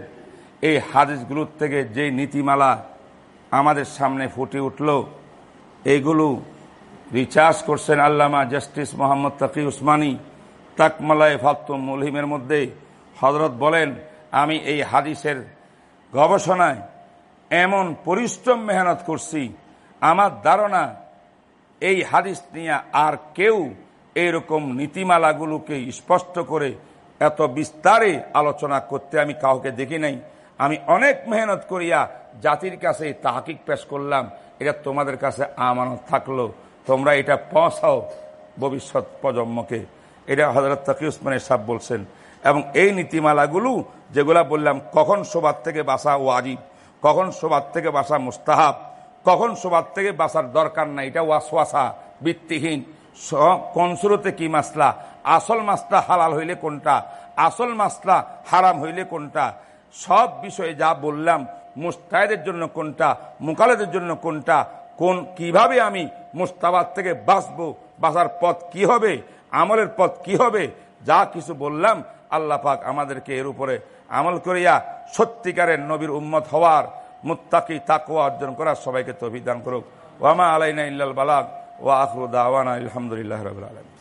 এই হাদিসগুলোর থেকে যে নীতিমালা আমাদের সামনে ফুটে উঠল এইগুলো রিচার্জ করছেন আল্লামা জাস্টিস মোহাম্মদ তকি উসমানী, তাকমালায় ফাতুম মুলহিমের মধ্যে। হজরত বলেন, আমি এই হাদিসের গবেষণায় এমন পরিশ্রম মেহনত করছি। আমার ধারণা, এই হাদিস নিয়ে আর কেউ এরকম নীতিমালাগুলোকে স্পষ্ট করে এত বিস্তারে আলোচনা করতে আমি কাউকে দেখি নাই। আমি অনেক মেহনত করিয়া জাতির কাছে তাহাকিক পেশ করলাম। এটা তোমাদের কাছে আমানত থাকল। তোমরা এটা পৌঁছাও ভবিষ্যৎ প্রজন্মকে। এটা হজরত তকি উসমানের সাহ বলছেন। এবং এই নীতিমালাগুলো যেগুলা বললাম, কখন সোবার থেকে বাসা ওয়াজিব? কখন সোবার থেকে বাসা মুস্তাহাব? কখন সোবার থেকে বাসার দরকার নাই? এটা ওয়াসওয়াসা, ভিত্তিহীন। কোন শুরুতে কি মাসলা? আসল মাসলা হালাল হইলে কোনটা? আসল মাসলা হারাম হইলে কোনটা? সব বিষয়ে যা বললাম, মুস্তাহেদের জন্য কোনটা? মোকালেদের জন্য কোনটা? কোন, কীভাবে আমি মুস্তাবাদ থেকে বাঁচবো? বাঁচার পথ কি হবে? আমলের পথ কি হবে? যা কিছু বললাম, আল্লাহ পাক আমাদেরকে এর উপরে আমল করিয়া সত্যিকারের নবীর উম্মত হওয়ার মুত্তাকি তাকুয়া অর্জন করার সবাইকে তভিদান করুক। ওয়ামা আলাইনা ইল্লাল বালাক ওয়া আখরু দাওয়ানা আলহামদুলিল্লাহ রবিল আলম